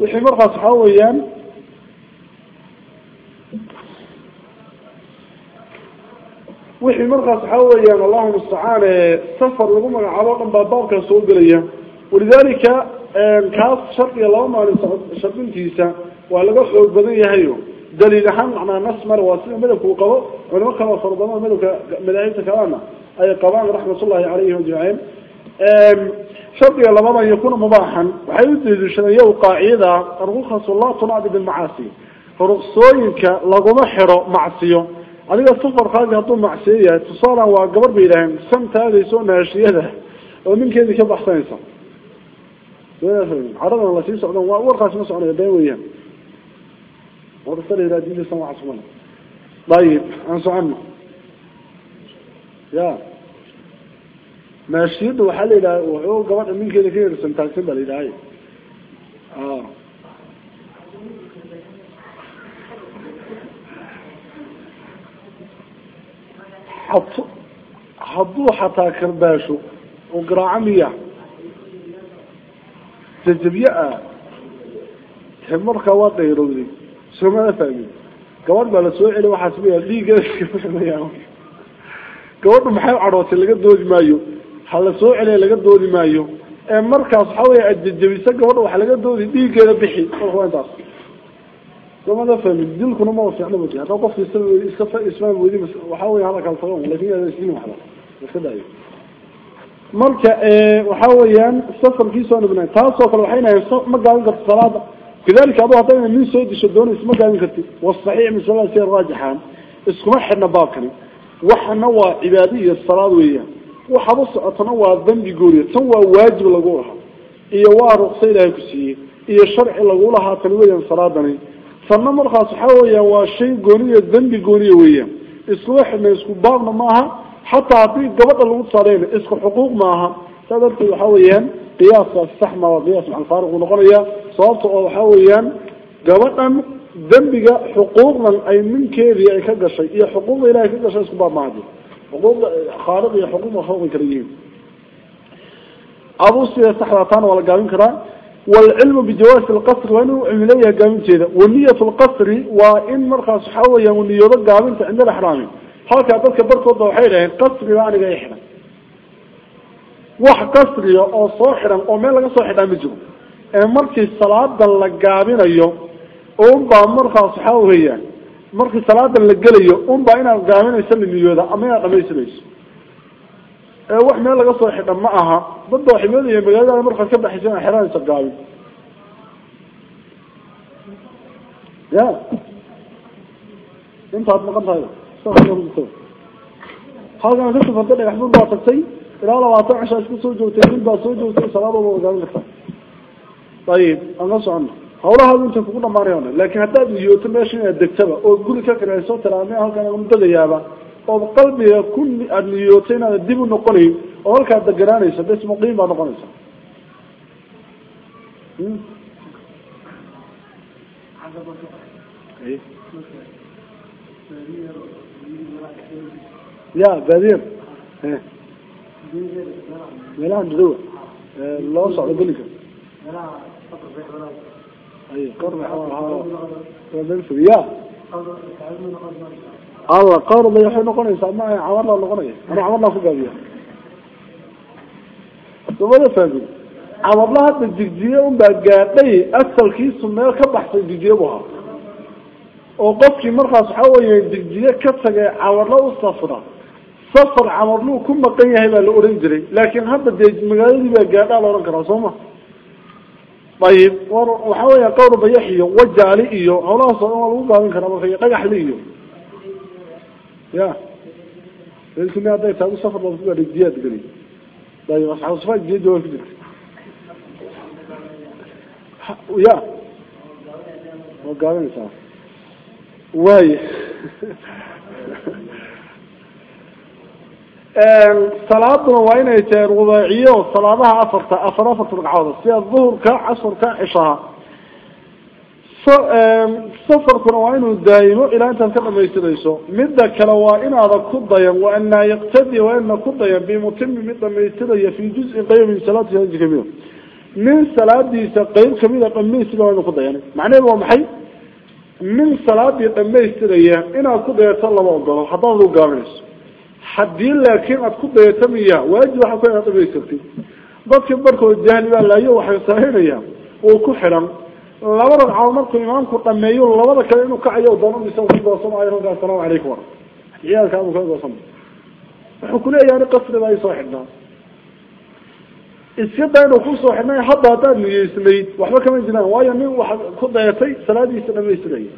wixii markaas waxaa weeyaan wixii markaas waxaa weeyaan allahu mustacaan safar lagu magacaabo o dhan baa baabkaas soo gelaya. Walidalika kaas shardiga laba maalin shardintiisa waa laga xoog badan yahayo daliil ahaan macnaa nas male waa sida madhabka uu qabo culimo kaleo fara badan madhabka madaahibta kalena ay qabaan raxmatullahi calayhim ajmaciin shardiga labaad an yakuna mubaaxan waxay u daliishadeen yow qaacidada arukhasu laa tunaadi bilmacaasi ruksooyinka laguma xiro macsiyo adiga safarkaagi hadduu macsiyo yahay tusaalan waa gabar bay yidhaaheen samtaadayso naashiyada. Oo ninkeedii ka baxsanaysa. Caradan la sii socdan waa warkaasi ma soconaya been weeyaan. Ayib aan socono ya naashiyada waxaa la yidhaha wuxuu gabadha ninkeeda ka yersan taagsan ba la yidhahay hadduu xataa karbaasho oo garaaco miya jajabye ah te markaa waa dayrowday soomada fahmin? Gabadh baa la soo celi waxaas maya dhiiggeeda gabadhu maxay cadhootay laga doodi maayo? Ha la soo celiya laga doodi maayo? Ee markaas waxaa weya adjajabisa gabadha waxa laga doodi dhiiggeeda bixi. Marka waa intaas soomada fahmin dilkuna ma fiicna mati haddaa qofka is iska weydi waxaa wey hadalkaas laakiin isdin waxba iska daayo. Marka waxa weeyaan safarkiisa aan ibnayn taasoo kale waxay nahay ma gaabin karto salaada. Kadalika adu haddayna nin soo disho doonaysa ma gaabin kartid wasaxiix masalada sida raajixaan iskuma xidhna baabkani. Waxana waa cibaado iyo salaad weeyaan. Waxaba socotana waa dambi gooriya tan waa waajib lagu lahaa. Iyo waa ruqsa ilaahay ku siiyey. Iyo sharci lagu lahaa tan weeyaan salaadani tanna markaas waxaa weeyaan waa shay gooniya dambi gooniya weeyaan iskuma xidhna isku baabna maaha xataa haddii gabadha lagu tusaareyna isku xuquuq maaha. Saa darteed waxaa weeyaan qiyaaskaas sax ma waa qiyaas macalfaariq uu noqonaya sababta oo waxaa weeyaan gabadhan dembiga xuquuqdan ay ninkeedii ay ka gashay iyo xuquuqda ilahay ka gashay isku baab maaha. Xuquuqda khaaliq iyo xuquuqda makhluuqay kala yihiin. Taana waa gaabin karaa والعلم بجواز القصر وانه عمليه قامن جيدا ونيه القصر وان مرخص waxa weeyaan niyada gaabinta inda ihraam halka dadka barkooda waxay leeyihiin qasri baan iga ixran wax qasri oo soo xiran oo meel laga soo xidhaa ma jiro ee markii salaada la gaabinayo oo baa markaas waxa weeyaan markii salaada la gelayo un baa inaad gaabinayso niyada ama inaad dhamaysanayso ee wax meel laga soo xidha ma aha. Dadba waxay moodayeen magaalada markaad ka baxaysa xeranaysa gaabin ya. Intaad maqan tahay. Halkan ka safartay dhagaxbun baa tagtay. Ilaa labaatan cishaa isku soo joogtay bil baa soo joogtay salaadooda gaabin kartaa. Ayib aan ka socono hawlahaadu intay kugu dhamaanayona laakin haddaad niyooto meesha inaad degtaba oo guri ka kirayso tiraame halkan aan dagayaaba ood qalbiga ku aada niyootay inaada dib u noqonayn oo halkaad deganaanaysa bes muqiim baad noqonaysa ya baadiyer meelaha dadowa loo socdo geliga ya alla qarday waxay noqonaysaa ma camarlaa noqonaya. Ana camarlaa ku gaabiya samada fahmin camarla hadda jigjiye un baa gaadhay asalkiisu meel ka baxsay jigjiye bu ahaa. Oo qofkii markaas waxa weeye jigjiye ka tagay camarla u safra. Safar camarluu ku maqan yahay baa la oran jiray. Laakin hadda dee magaaladii baa gaadhaa la ohan karaa soo ma? Ayib waxa weya qawr bayax iyo wajaali iyo hawlahaas oo dhan waa lagu gaabin karaa marka dhagaxli iyo ya mi hadday tahay safar baa jiyaad geli ayib asxaabu safa jiya jawaab ku jirta ya waa gaabinaysaa waaya salaaduna waa inay tahay rubaaciyo salaadaha afarta afar afarta ragcadood sida duhurka casarka cishaha safarkuna waa inuu daayimo ilaa intaad ka dhamaystilayso midda kale waa inaada ku dayan wa anaa yaqtadi waa ina ku dayan bimutimi mid dhamaystiraya fi juzin qayb min salaati haji kamida min salaadiisa qeyb kamida dhamaystira waa inu ku dayan. Macnaheedu waa maxay? Min salaadii dhamaystiraya inaad ku dayato lama ogolo haddaad u gaabinayso haddii laakiin aad ku dayato miya waajib waxa ku inaad dhamaystirtid dadka barkood jahli baa laayo waxay samaynayaan uu ku xidhan laba ragcadood markuu imaamku dhameeyo labada kale inuu kacayo doono isa ku goosanaayo halkaa asalaamu calaykum wara ciyaalka amu kaa goosan wuxuu kuleeyahay ani qasri baa isoo xidhnaa. Iska daa inuu ku soo xidhnay hadda haddaad niyeysnayd waxba kama jiraan waayo nin waxa ku dayatay salaadiisa dhamaystiraya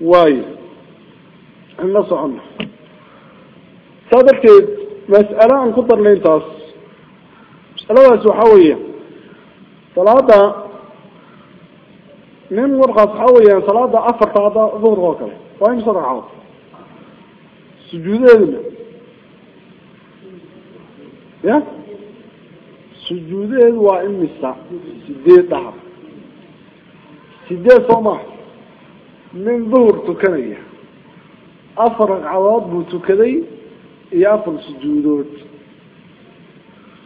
waayo in la socono saa darteed mas'ale aan ku darnay intaas masaladaas waxaa weya salaada nin warkaas waxaa weeyaan salaada afarta hadda duhurka oo kale waa imsa ragcadood sujuudaheeduna ya? Sujuudaheedu waa imisa sideed dhahar sideed soo maha nin duhur tukanaya. Afar ragcadood buu tukaday iyo afar sujuudood.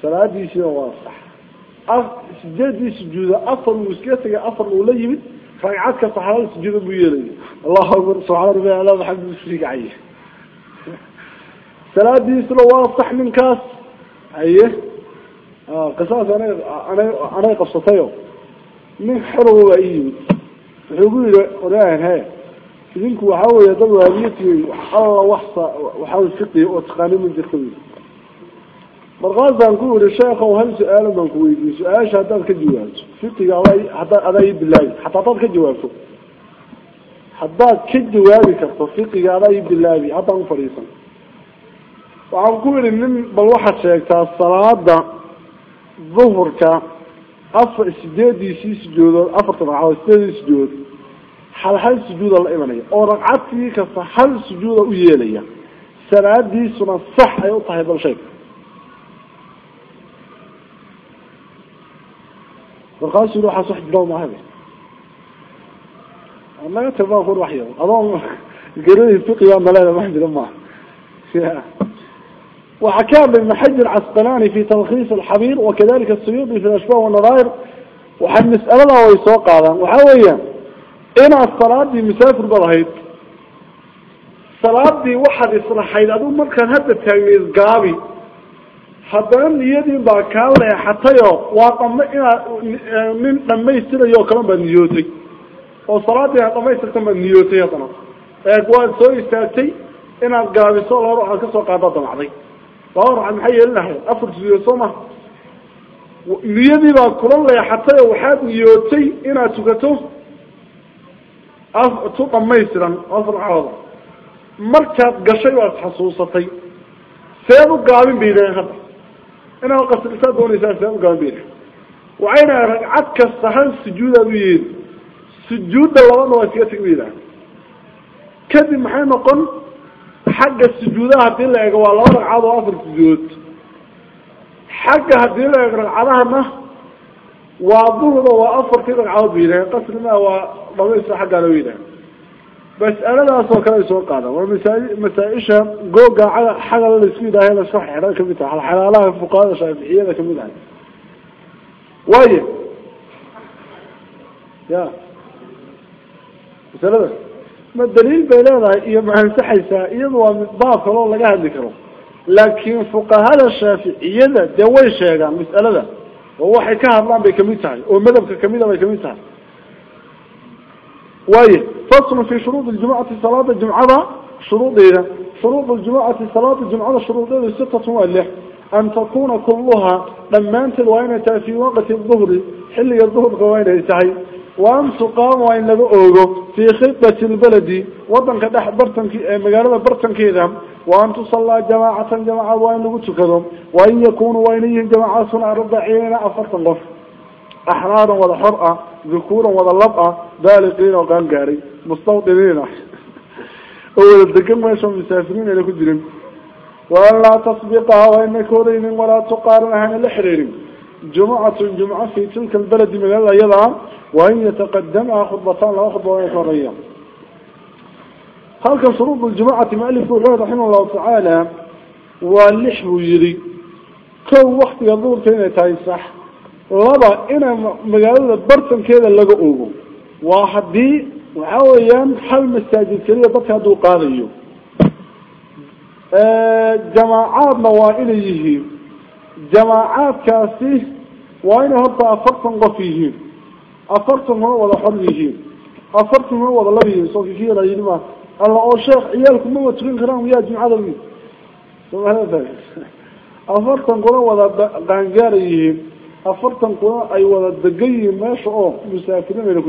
Salaadiisiina waa sax sideedii sujuuda afar uu iskaga tegay afar uu la yimid ragcad kasta halal sujuuda buu yeelaya allahu akbar subxaana rabbi ala maxamed srigacay salaadiisuna waa sax ninkaas. Haye qisaas anay ana anay qabsatayo. Nin xerow baa ii yimid. Wuxuu ku yihi walahan he idinku waxaa weya dad waabiyati alla wax waxaa fiqiya oo taqaani ma markaasaan ku yihi sheekhow hal su'aala baan ku weydiiyey. Su'aasha haddaad ka jawaabto fiqiga haddaa adaa ii bilaabi xataa haddaad ka jawaabto haddaad ka jawaabi karto fiqiga adaa ii bilaabi haddaan u fadhiisan. Waxaan ku yidhi nin bal waxaad sheegtaa salaada duhurka afar sideediisii sujoodood afartan ragcadood sideedii sujuudood hal hal sujuuda la imanaya oo ragcadkii kasta hal sujuuda u yeelaya salaadiisuna sax ay u tahay markaasuu ruuxaas wax jiro maahabe laga tilmaam kun wax yar adoon garadii fiqiga maleeda wax jiro maaha. Waxaa ka hadlay ibn casqalaani fi talkhiis alxabiir wakadalika suyuudi fi ashbah wanadaayir waxay mas'aladaa way soo qaadaan waxaa weeya inaad salaadii musaafir baad ahayd salaadii waxaad islaxayd adigu markaan hadda taagneed gaabi haddana niyadiin baa kaa leexatayo waa dhama inaad e, nin dhamaystirayo o kale baad niyootay. oo salaadii aad dhamaystirtan baad niyootay haddana. Eeg waad soo istaagtay inaad gaabiso laba ruxaad ka soo qaadaa damacday. Laba ruxaad maxaa yeeli afar sujudo soo maha niyadii baa kula leexatayoo waxaad niyootay inaad tukato a tu dhamaystiran afar ruxooda markaad gashay baad xasuusatay. Seed u gaabin bay yidhaaheen hadda inaad qasrisaa doonaysaa seed u gaabin bay yidhaheen waxayna ragcad kasta hal sujuudaad u yeeli sujuudda labadna waa iskaga teg bay yidhaheen kadib maxay noqon? Xagga sujuudaha haddii la eego waa laba ragcadood oo afar sujuudood xagga haddii la eego ragcadahana waa duhurda waa afartii ragcadood bay yidhaheen qasrina waa dhamaysta xaggaana way yidhaheen mas'aladaas oo kale ay soo qaadaan. Waa masaa masaa-isha googa xagala la isku yidhaaha la isku xidhan ka mid tahay xalaalaha fuqahada shaaficiyada ka mid ahay waayo ya masalada ma daliil bay leedahay iyo ma ansaxaysaa iyadu waa baab kaloo laga hadli karo. Laakiin fuqahada shaaficiyada dee way sheegaan mas'alada oo waxay ka hadlaan bay ka mid tahay oo madhabka kamida bay ka mid tahay. Waayo فصل في شروط الجماعة صلاة الجمعة شروط إذا شروط الجماعة صلاة الجمعة شروط إذا ستة مؤلح أن تكون كلها لما أنت في وقت الظهر حلي الظهر قوينة يسعي. وأن تقام وإن لقوه في خطبة البلد. وطن قد أحبرتن مقالبة برتن كذا آه، وأن تصلى جماعة جماعة وإن لقوتكذهم وإن يكون وإنيهم جماعة صنع ربعين أفرطن غف أحرارا ولا حرأة ذكورا ولا لبأة ذلك لنا وقان قاري مستوطنين. أولا الدقم ويشون مسافرين إلى كجرم وأن لا تسبقها وإن كورين ولا تقارنها من الحريرين جمعة جمعة في تلك البلد من الله يضع وإن يتقدمها خطبتان لا خطبة يقرية هلك شروط الجماعة مؤلف الله رحمه الله تعالى. واللحب يري كو وقت يدور كينا تايسح لبا إنا مجالة برسم كينا لقوه. واحد دي waxa weeyaan hal masaajid keliya dadka hadduu qaadayo. Jamaacaadna waa inay yihiin. Jamaacaadkaasi waa inay horta afartan qof yihiin. Afartankuna wada xor yihiin. Afartankuna wada lab yihiin. Soo kikira yidhima alla oo sheekh ciyaalku ma wa tukan karaan miyaa jimcada mi somaaa afartan kuna wada qaangaara yihiin. Afartan kuna ay wada degan yihiin meesha oo musaafiriin ayna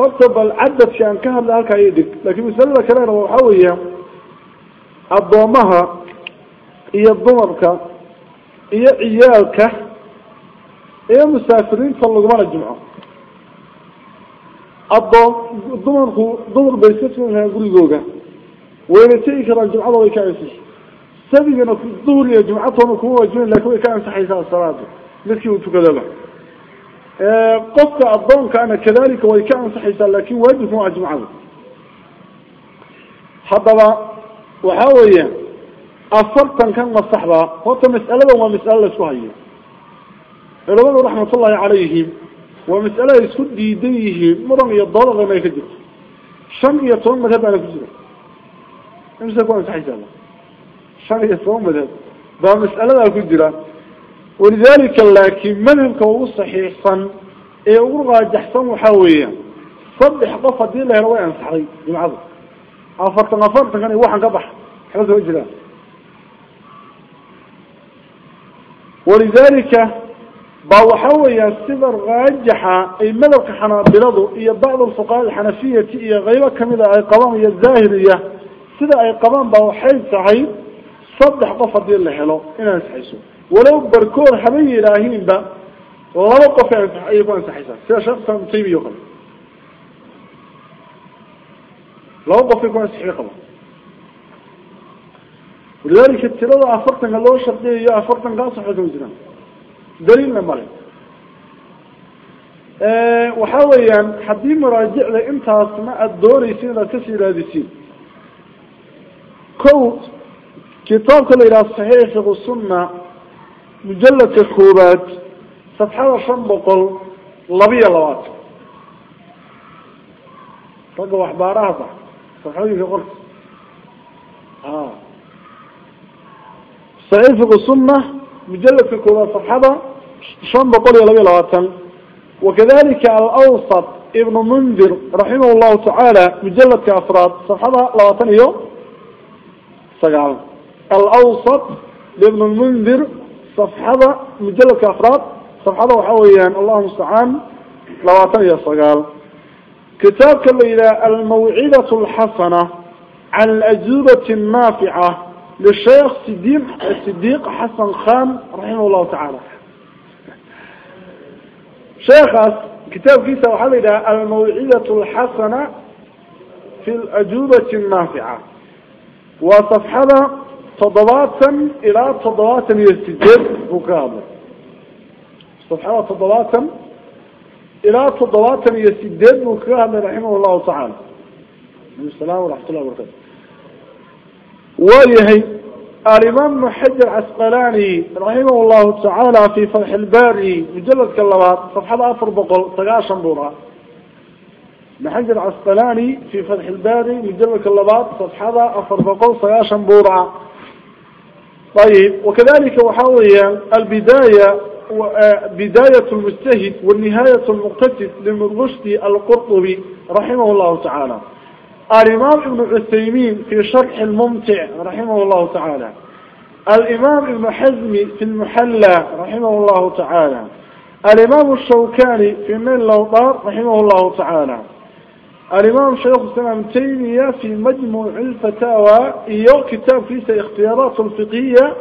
horta bal cadadka aan ka hadla halkaa iyo dhig laakiin masalada kalena waxaa weeya addoomaha iyo dumarka iyo ciyaalka iyo musaafiriinta lagumana jimco. Adoon dumarku dumar bay iska tukan gurigooga. Wayna tegi karaan jumcada way ka ansixi sabigana duhur iyo jumcatoona kuma waajibin laakiin way ka ansaxaysaa salaada midkii uu tukadaba آه، قفك الضرم كان كذلك ويكان صحيحا لكن واجب معجم عنه حضر وحاوية أصلتا كان مصحبا هو مسألة ومسألة سوهية الأول رحمة الله عليهم ومسألة يسود يديهم مرم يضال ما يفجر. شم يطول مذهب على كجرة امسكوا عن صحيح الله شم يطول مذهب. بمسألة مسألة iyo baa walidalika laakiin madhabka ugu saxiixsan ee ugu raajaxsan waxaa weeya saddex qof haddii la helo way ansaxday jimcada afartan afartankan waxaan ka bax waxba kama jiraan. Walidalika ba waxa weeyaan sida raajixa ay madhabka xanaabiladu iyo bacd alfuqahaa alxanafiyati iyo qaybo kamida ay qabaan iyo zaahiriya sida ay qabaan ba waxay tahay saddex qof haddii la helo inay ansaxayso walow barkood haba yidhaahiinba laba qof ayay ku ansaxaysaa. Sida sheekh taymiya o kale. Laba qofay ku ansixi qaba walidalika tirada afartanka loo shardiyayo afartankaas waxba kama jiraan. Daliilna male waxa weeyaan haddii maraajicda intaasna aada doonaysa inaad ka sii raadisiin ko kitaabka la yidhaha saxiix fiqu sunna مجلة كوبات سبحان شن بقل لبيا لوات. رجع أحبارها صح صحيح يقول آه. صحيح السنة مجلة كوبات صحبة شن بقل لبيا لوات. وكذلك الأوسط ابن منذر رحمه الله تعالى مجلة كافرات صحبة لواتن يوم؟ سجعل الأوسط لابن المنذر صفحة مجلد أفراد. صفحة وحويا الله استعان لواتن يا صقال. كتاب إلى الموعظة الحسنة عن الأجوبة النافعة للشيخ صديق الصديق حسن خان رحمه الله تعالى. شيخ كتاب كيسا وحلدا الموعظة الحسنة في الأجوبة النافعة. وصفحة toddobaatan ilaa toddobaatan iyo sideed buu ka hadlay. Safxada toddobaatan ilaa toddobaatan iyo sideed buu kaga hadlay raximah llahu tacaala salam waraxmat llah barakatu waayahay alimaam ibnu xajar casqalani raximah llahu tacaala fi fatxi lbari mujaladka labaad safxada afar boqol sagaashan buu dhaha ibn xajar casqalani fi fatxi lbari mujaladka labaad safxada afar boqol sagaashan buu dhaha طيب وكذلك وحاوية البداية آه، بداية المجتهد والنهاية المقتدس للمرشدي القرطبي رحمه الله تعالى. الإمام ابن عثيمين في شرح الممتع رحمه الله تعالى. الإمام ابن حزم في المحلى رحمه الله تعالى. الإمام الشوكاني في من لوطار رحمه الله تعالى. الإمام شيخ الإسلام تيمية في مجموع الفتاوى إيو كتاب فيه اختيارات الفقهية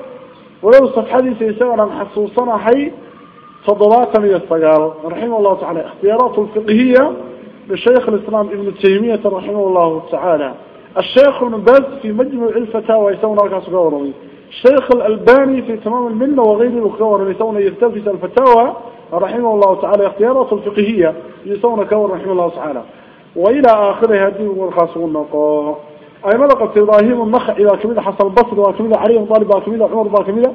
ولو صفحة سيساونا حصوصنا حي فضلاتا من السجارة رحمه الله تعالى. اختيارات الفقهية لشيخ الإسلام ابن تيمية رحمه الله تعالى. الشيخ ابن في مجموع الفتاوى يساونا ركاس قوروي الشيخ الألباني في تمام المنة وغير قوروي يساونا يرتفس الفتاوى. رحمه الله تعالى. اختيارات الفقهية يساونا كور رحمه الله تعالى. وإلى آخره هذه والخاص والنقاء أي ماذا قلت إبراهيم النخع إذا كميدا حصل البصر وكميدا علي طالب وكميدا عمر وكميدا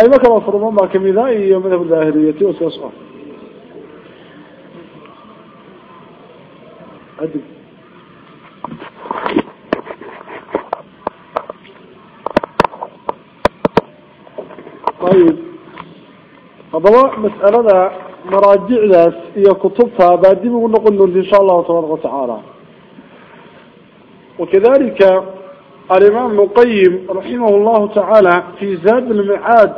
أي ماذا قد فرمان وكميدا إيا مذهب الظاهرية وسيصعر أدب طيب. هذا مسألة iska maraajicdaas iyo kutubta baa dib ugu noqon doonta insha allahu tabaaraka watacaala wakadalika alimaam ibnu qayim raximah llahu tacaala fi zaad lmicaad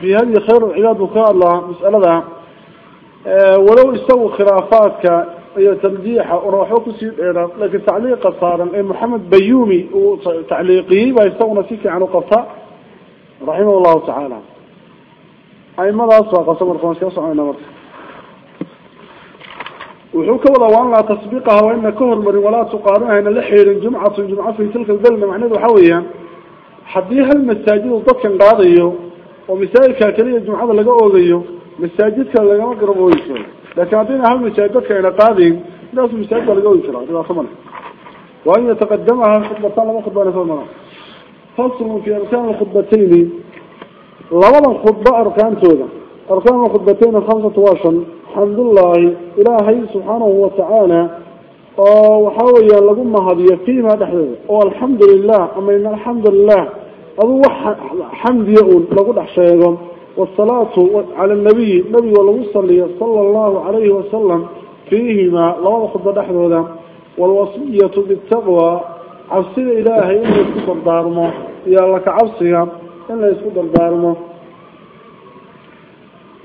fi hadi khayr lcibaad buu ka hadlaa mas'alada walow isagu khilaafaadka iyo tarjiixa una waxba ku sii dheera laakiin tacliiqa saaran ee maxamed bayumi uu tacliiqiyey baa isaguna si fiican u qabta raximah llahu tacaala. Aimadaas waa qabta marka waan iskaga soconayna marka وحوك وضعوا وان لا تسبيقها وإن كهر مري ولا تقارنها إن لحير الجمعة الجمعة في تلك البلد معنى ذو حويا حديها المساجد وضكا قاضيه ومسائل كاكلية الجمعة لقى أوضيه مساجدك كان لقى مقرب ويسر لكن عطينا هم مساجدك إلى قاضي؟ ناس مساجد لقى ويسر هذا خمنا وأن يتقدمها خطبة لما وخطبة في المرأة فصل في أركان الخطبتين؟ لولا الخطبة أركان تودا أركان الخطبتين الخمسة واشن alxamdulilahi ilaahay subxaanahu watacaala oo waxa weeya lagu mahadiyo fiima dhexdeeda. Oo alxamdu lilah ama in alxamdu lilah aduu wax xamdiya un lagu dhex sheego. Wasalaatu cala nabiyi nabigo lagu saliyo sala allahu calayhi wasalam fiihima labada khudba dhexdooda. Waalwasiyatu bitaqwa cabsida ilaahay in la isku dardaarmo iyo alla kacabsiga in la isku dardaarmo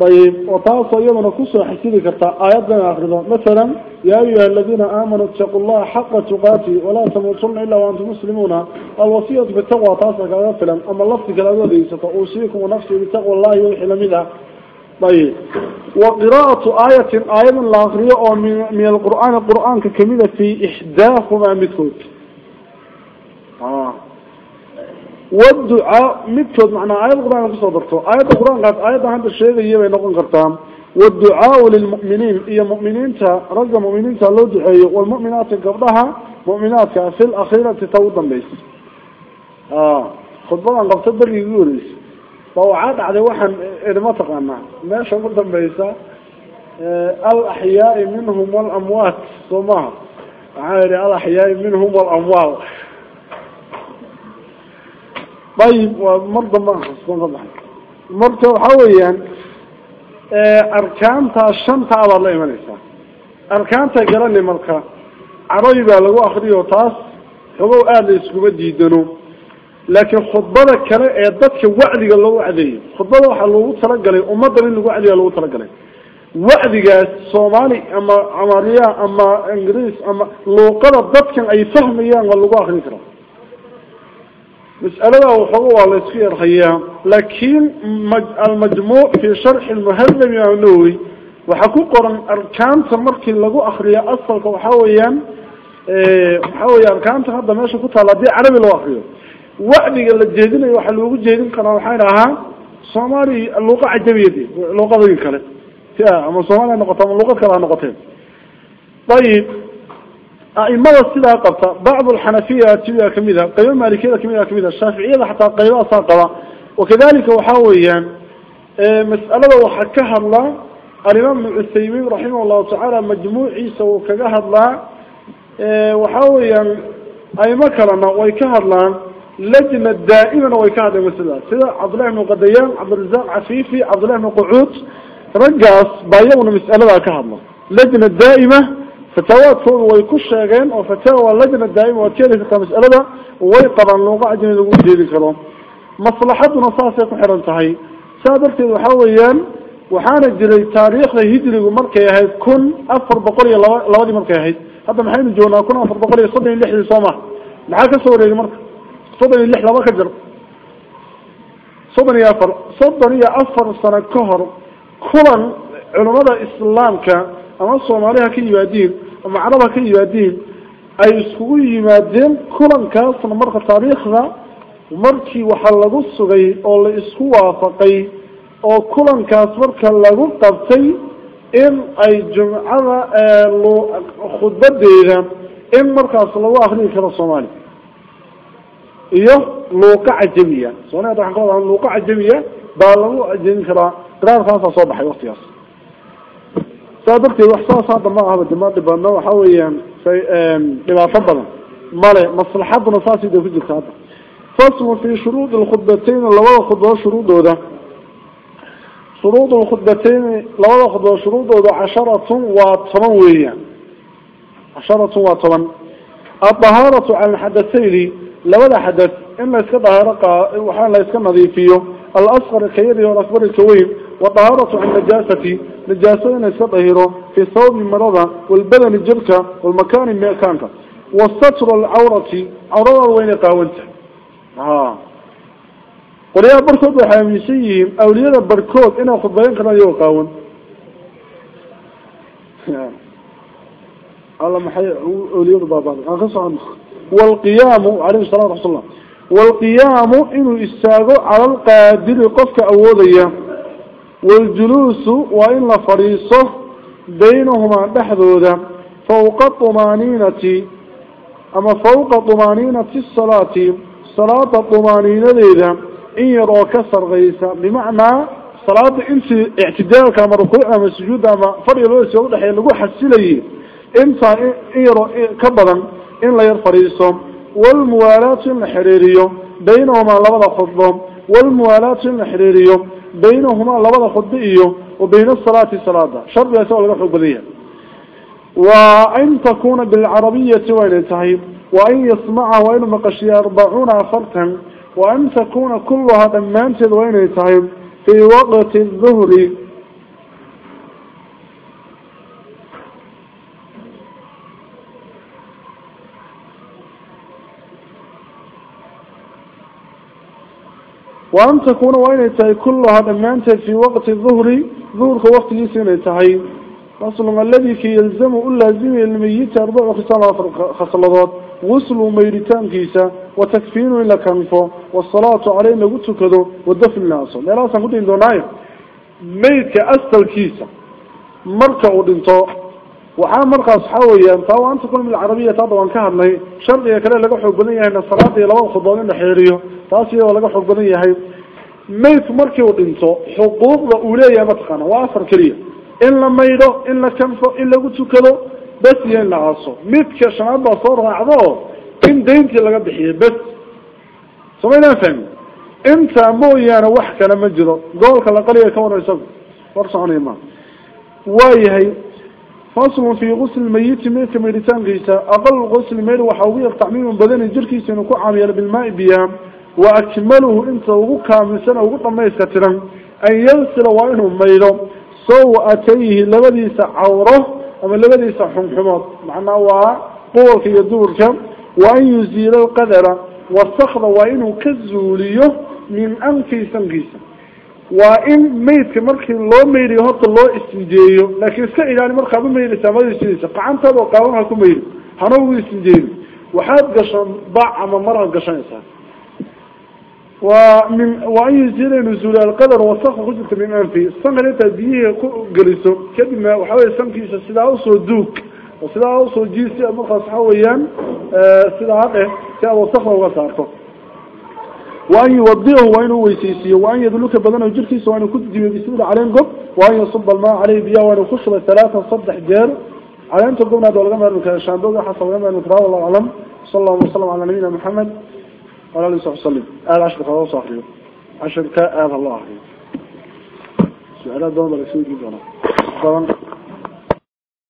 ayib oo taasoo iyaduna ku soo xasili kartaa aayaddan akrido masalan yaa ayuha aladiina aamanuu itaquu llaha xaqa tuqaati walaa tamuutuna ilaa waantum muslimuuna. Alwasiyatu bitaqwa taasa kaaga filan ama lafdi kale aad adegsato uusiikum nafsi bitaqwa llahi wixii la mid ah. Ayib wa qiraa'atu aayatin aayadan la akriyo oo min alqur'aani qur'aanka kamida fi ixdaahumaa midkood والدعاء مثل معنى آية القرآن صدرته آية القرآن قالت آية عند الشيء يبي نقول قرطام والدعاء للمؤمنين. هي مؤمنين رجل مؤمنين تا لو دعي والمؤمنات قبلها مؤمنات في الأخيرة توضا بيس. آه. خطبنا قبل تدري فهو طوعات على واحد المنطقة معه ما شغل بيسا. آه. الأحياء منهم والأموات. صمام عاري الأحياء منهم والأموال ayib waa mar damba baxay marka waxa weeyaan arkaantaa shanta abaad la imanaysaa arkaanta garani marka caroy baa lagu akriyo taas xogow aada la iskuma diidano. Laakiin khudbada kale ee dadka wacdiga loo wacdeeyo khudbada waxaa loogu talagalay ummaddan in lagu wacdiga loogu talagalay. Wacdigaas soomaali ama amariya ama ingiriis ama luuqada dadkan ay fahmayaan waa lagu akrin karaa mas'alada waxooga waa la isku yarhayaa laakiin almajmuuc fi sharxi lmuhadam imaam nawowi waxaa ku qoran arkaanta markii lagu akriyo asalka waxaa weeyaan waxaa weya arkaanta hadda meesha ku taalla haddii carabi loo akriyo wacdiga la jeedinayo waxaa loogu jeedin karaa waxaan ahaa soomaali luuqa cajabiyad luuqadooyin kale. Si أئمة سيدها قبطة. بعض الحنفية تبقى كميدة قيوم مالكية كميدة كميدة الشافعية حتى قيوم أصاقها وكذلك وحاويا آه، مسألة وحكها الله الإمام السيمين رحمه الله تعالى مجموع عيسى وكذا الله وحاويا أي مكرمة ويكها الله لجنة دائما ويكها الله مسألة سيدة عبد الله بن قديان عبد الرزاق عفيفي عبد الله بن قعود رجع بايون مسألة وكها الله لجنة دائمة فتاوات فوق ويكوش اغان أو اللجنة الدائمة والتالي في قامس الابا ويطبعا نوقع جميل ومجيب الكرام مصلحات ونصاصة حرام تحي سادرت الحوية وحانا جري تاريخ يجري ومركة يهيد كن أفر بقرية لوادي مركة يهيد هذا محيم الجونة كن أفر بقرية صدني اللي حلي صومح معاك صوري مركة صدني اللي حلي وكجر صدني أفر. صدني أفر صنكهر كلا علمات الإسلام كان ama soomaaliha ka yimaadiin ama carab ha ka yimaadiin ay iskugu yimaadeen kulankaasna marka taariikhda markii waxaa lagu sugay oo la isku waafaqay oo kulankaas marka lagu qabtay in ay jumcada khudbadeeda in markaas lagu akriyi karo soomaaliya iyo luuqa cajamiya. Soomaliya hadda waxaan ka wada luuqa cajamiya baa lagu ajabin karaa qiraarkaasaa soo baxay waktigaas صادرتي وحصو صادر معها الدماء يعني بأنه حويا لما فضلا مالي مصلحة نصاصي ده في الكتاب فصل في شروط الخطبتين اللواء خطبة شروط ده شروط الخطبتين لواء خطبة شروط ده عشرة وثمانية عشرة وثمان. الطهارة عن الحدثين لولا حدث إما إسكبها طهارة وحان لا إسكبها ذي فيه الأصغر الكيري والأكبر الكوين وطهارة عن نجاسة نجاسة إن في صوب مرضى والبدن الجبكة والمكان المكانك والستر العورة عورة وين قاونت؟ آه. قليا بركض وحاميسيهم أولياء بركض إنه خضيين كنا يوقعون نعم. الله محي أولياء بابا أخص والقيام عليه الصلاة والسلام. والقيام إنه استاغو على القادر قفك أوضية. والجلوس وإن فريصه بينهما بحذودا فوق الطمانينة أما فوق طمانينة الصلاة صلاة الطمانينة ذيذا إن يروك سرغيسا بمعنى صلاة إنت اعتدالك أما ركوع أما سجود أما الوصي يقول لحي يلقو حسلي إنت كبرا إن لا يرفريصه والموالاة الحريرية بينهما لبدا خضهم والموالاة الحريرية بينهما لبدا خطبة إيو وبين الصلاة الصلاة شرط يسوى لبدا حبذية وأن تكون بالعربية وإن تهيب وأن يسمع وإن مقشي أربعون فرقا وأن تكون كلها دمانت وإن تهيب في وقت الظهر وأن تكون وين تهي كلها دمانت في وقت الظهر ظهر وقت يسين تهي فصل الذي في يلزم إلا زم الميت أربع خصال خصلات غسل ميرتان كيسا وتكفين إلا كنفه والصلاة عليه قلت كذو والدفن الناس لا لا سنقول إن دونايا ميت أستل كيسا مركع ودنتو waxaa markaas waxa weeyaan taa waanta kulmi alcarabiya taa dabaan ka hadlay shardiga kale laga xoog badan yahay salaada iyo labada khudbood in la xeeriyo taas iyadoo laga xoog badan yahay maydku markii uu dhinto xuquuqda uu leeyahay mataqaana waa afar keliya. In la maydho in la kanfo in lagu tukado bes iyo in la aaso midka shanaad baa soo raacdo in dayntii laga bixiyo bes somaynaan fahmi intaa mooyaane wax kale ma jiro. Gobolka la qaliya ka waran isagu war soconaya ma waayahay faslun fii gusli mayiti meydka maydhitaankiisa aqalu gusli mayd waxaa ugu yar tacmiimun badani jirkiisa inuu ku caamiyeelo bilmaai biyaa wa akmaluhu inta ugu kaamilsan ugu dhamayska tiran an yalsila waa inuu maydho sawatayhi labadiisa cawro ama labadiisa xumxumood macnaa waa qubalka iyo duurka wa an yuziila alqadara wasakda waa inuu ka zuuliyo min anfi sankiisa waa in maydka markii loo mayriyo horta loo istinjeeyo laakiin iska ilaali markaad u maydaysaa madasiisa qacantaada oo qaaban ha ku mayri hana ugu istinjeeyo waxaad gashan bac ama maraad gashanaysaa waa min waa an yuziila nuzuul alqadar wasaka ku jirta min anfi. Sankan intaad biyihii ku geliso kadibna waxa weye sankiisa sidaa u soo duug oo sidaa u soo jiis markaas waxa weeyaan sidaa dheh si aad wasakda uga saarto وأن يوضعه وأن ويسيسيه وأن يدلك بدنه جركيس وأن يكد بسير عليه قب وأن يصب الماء عليه بياه وأن يخشب ثلاثة صدح جار على أن تقومنا دولة غمر من شاندوغا حسب غمر من الله أعلم صلى الله وسلم على نبينا محمد وعلى آله وصحبه وسلم آل عشر خلاص صاحبه عشر كاء آل الله أحيو سؤالات دولة رسول جدا طبعا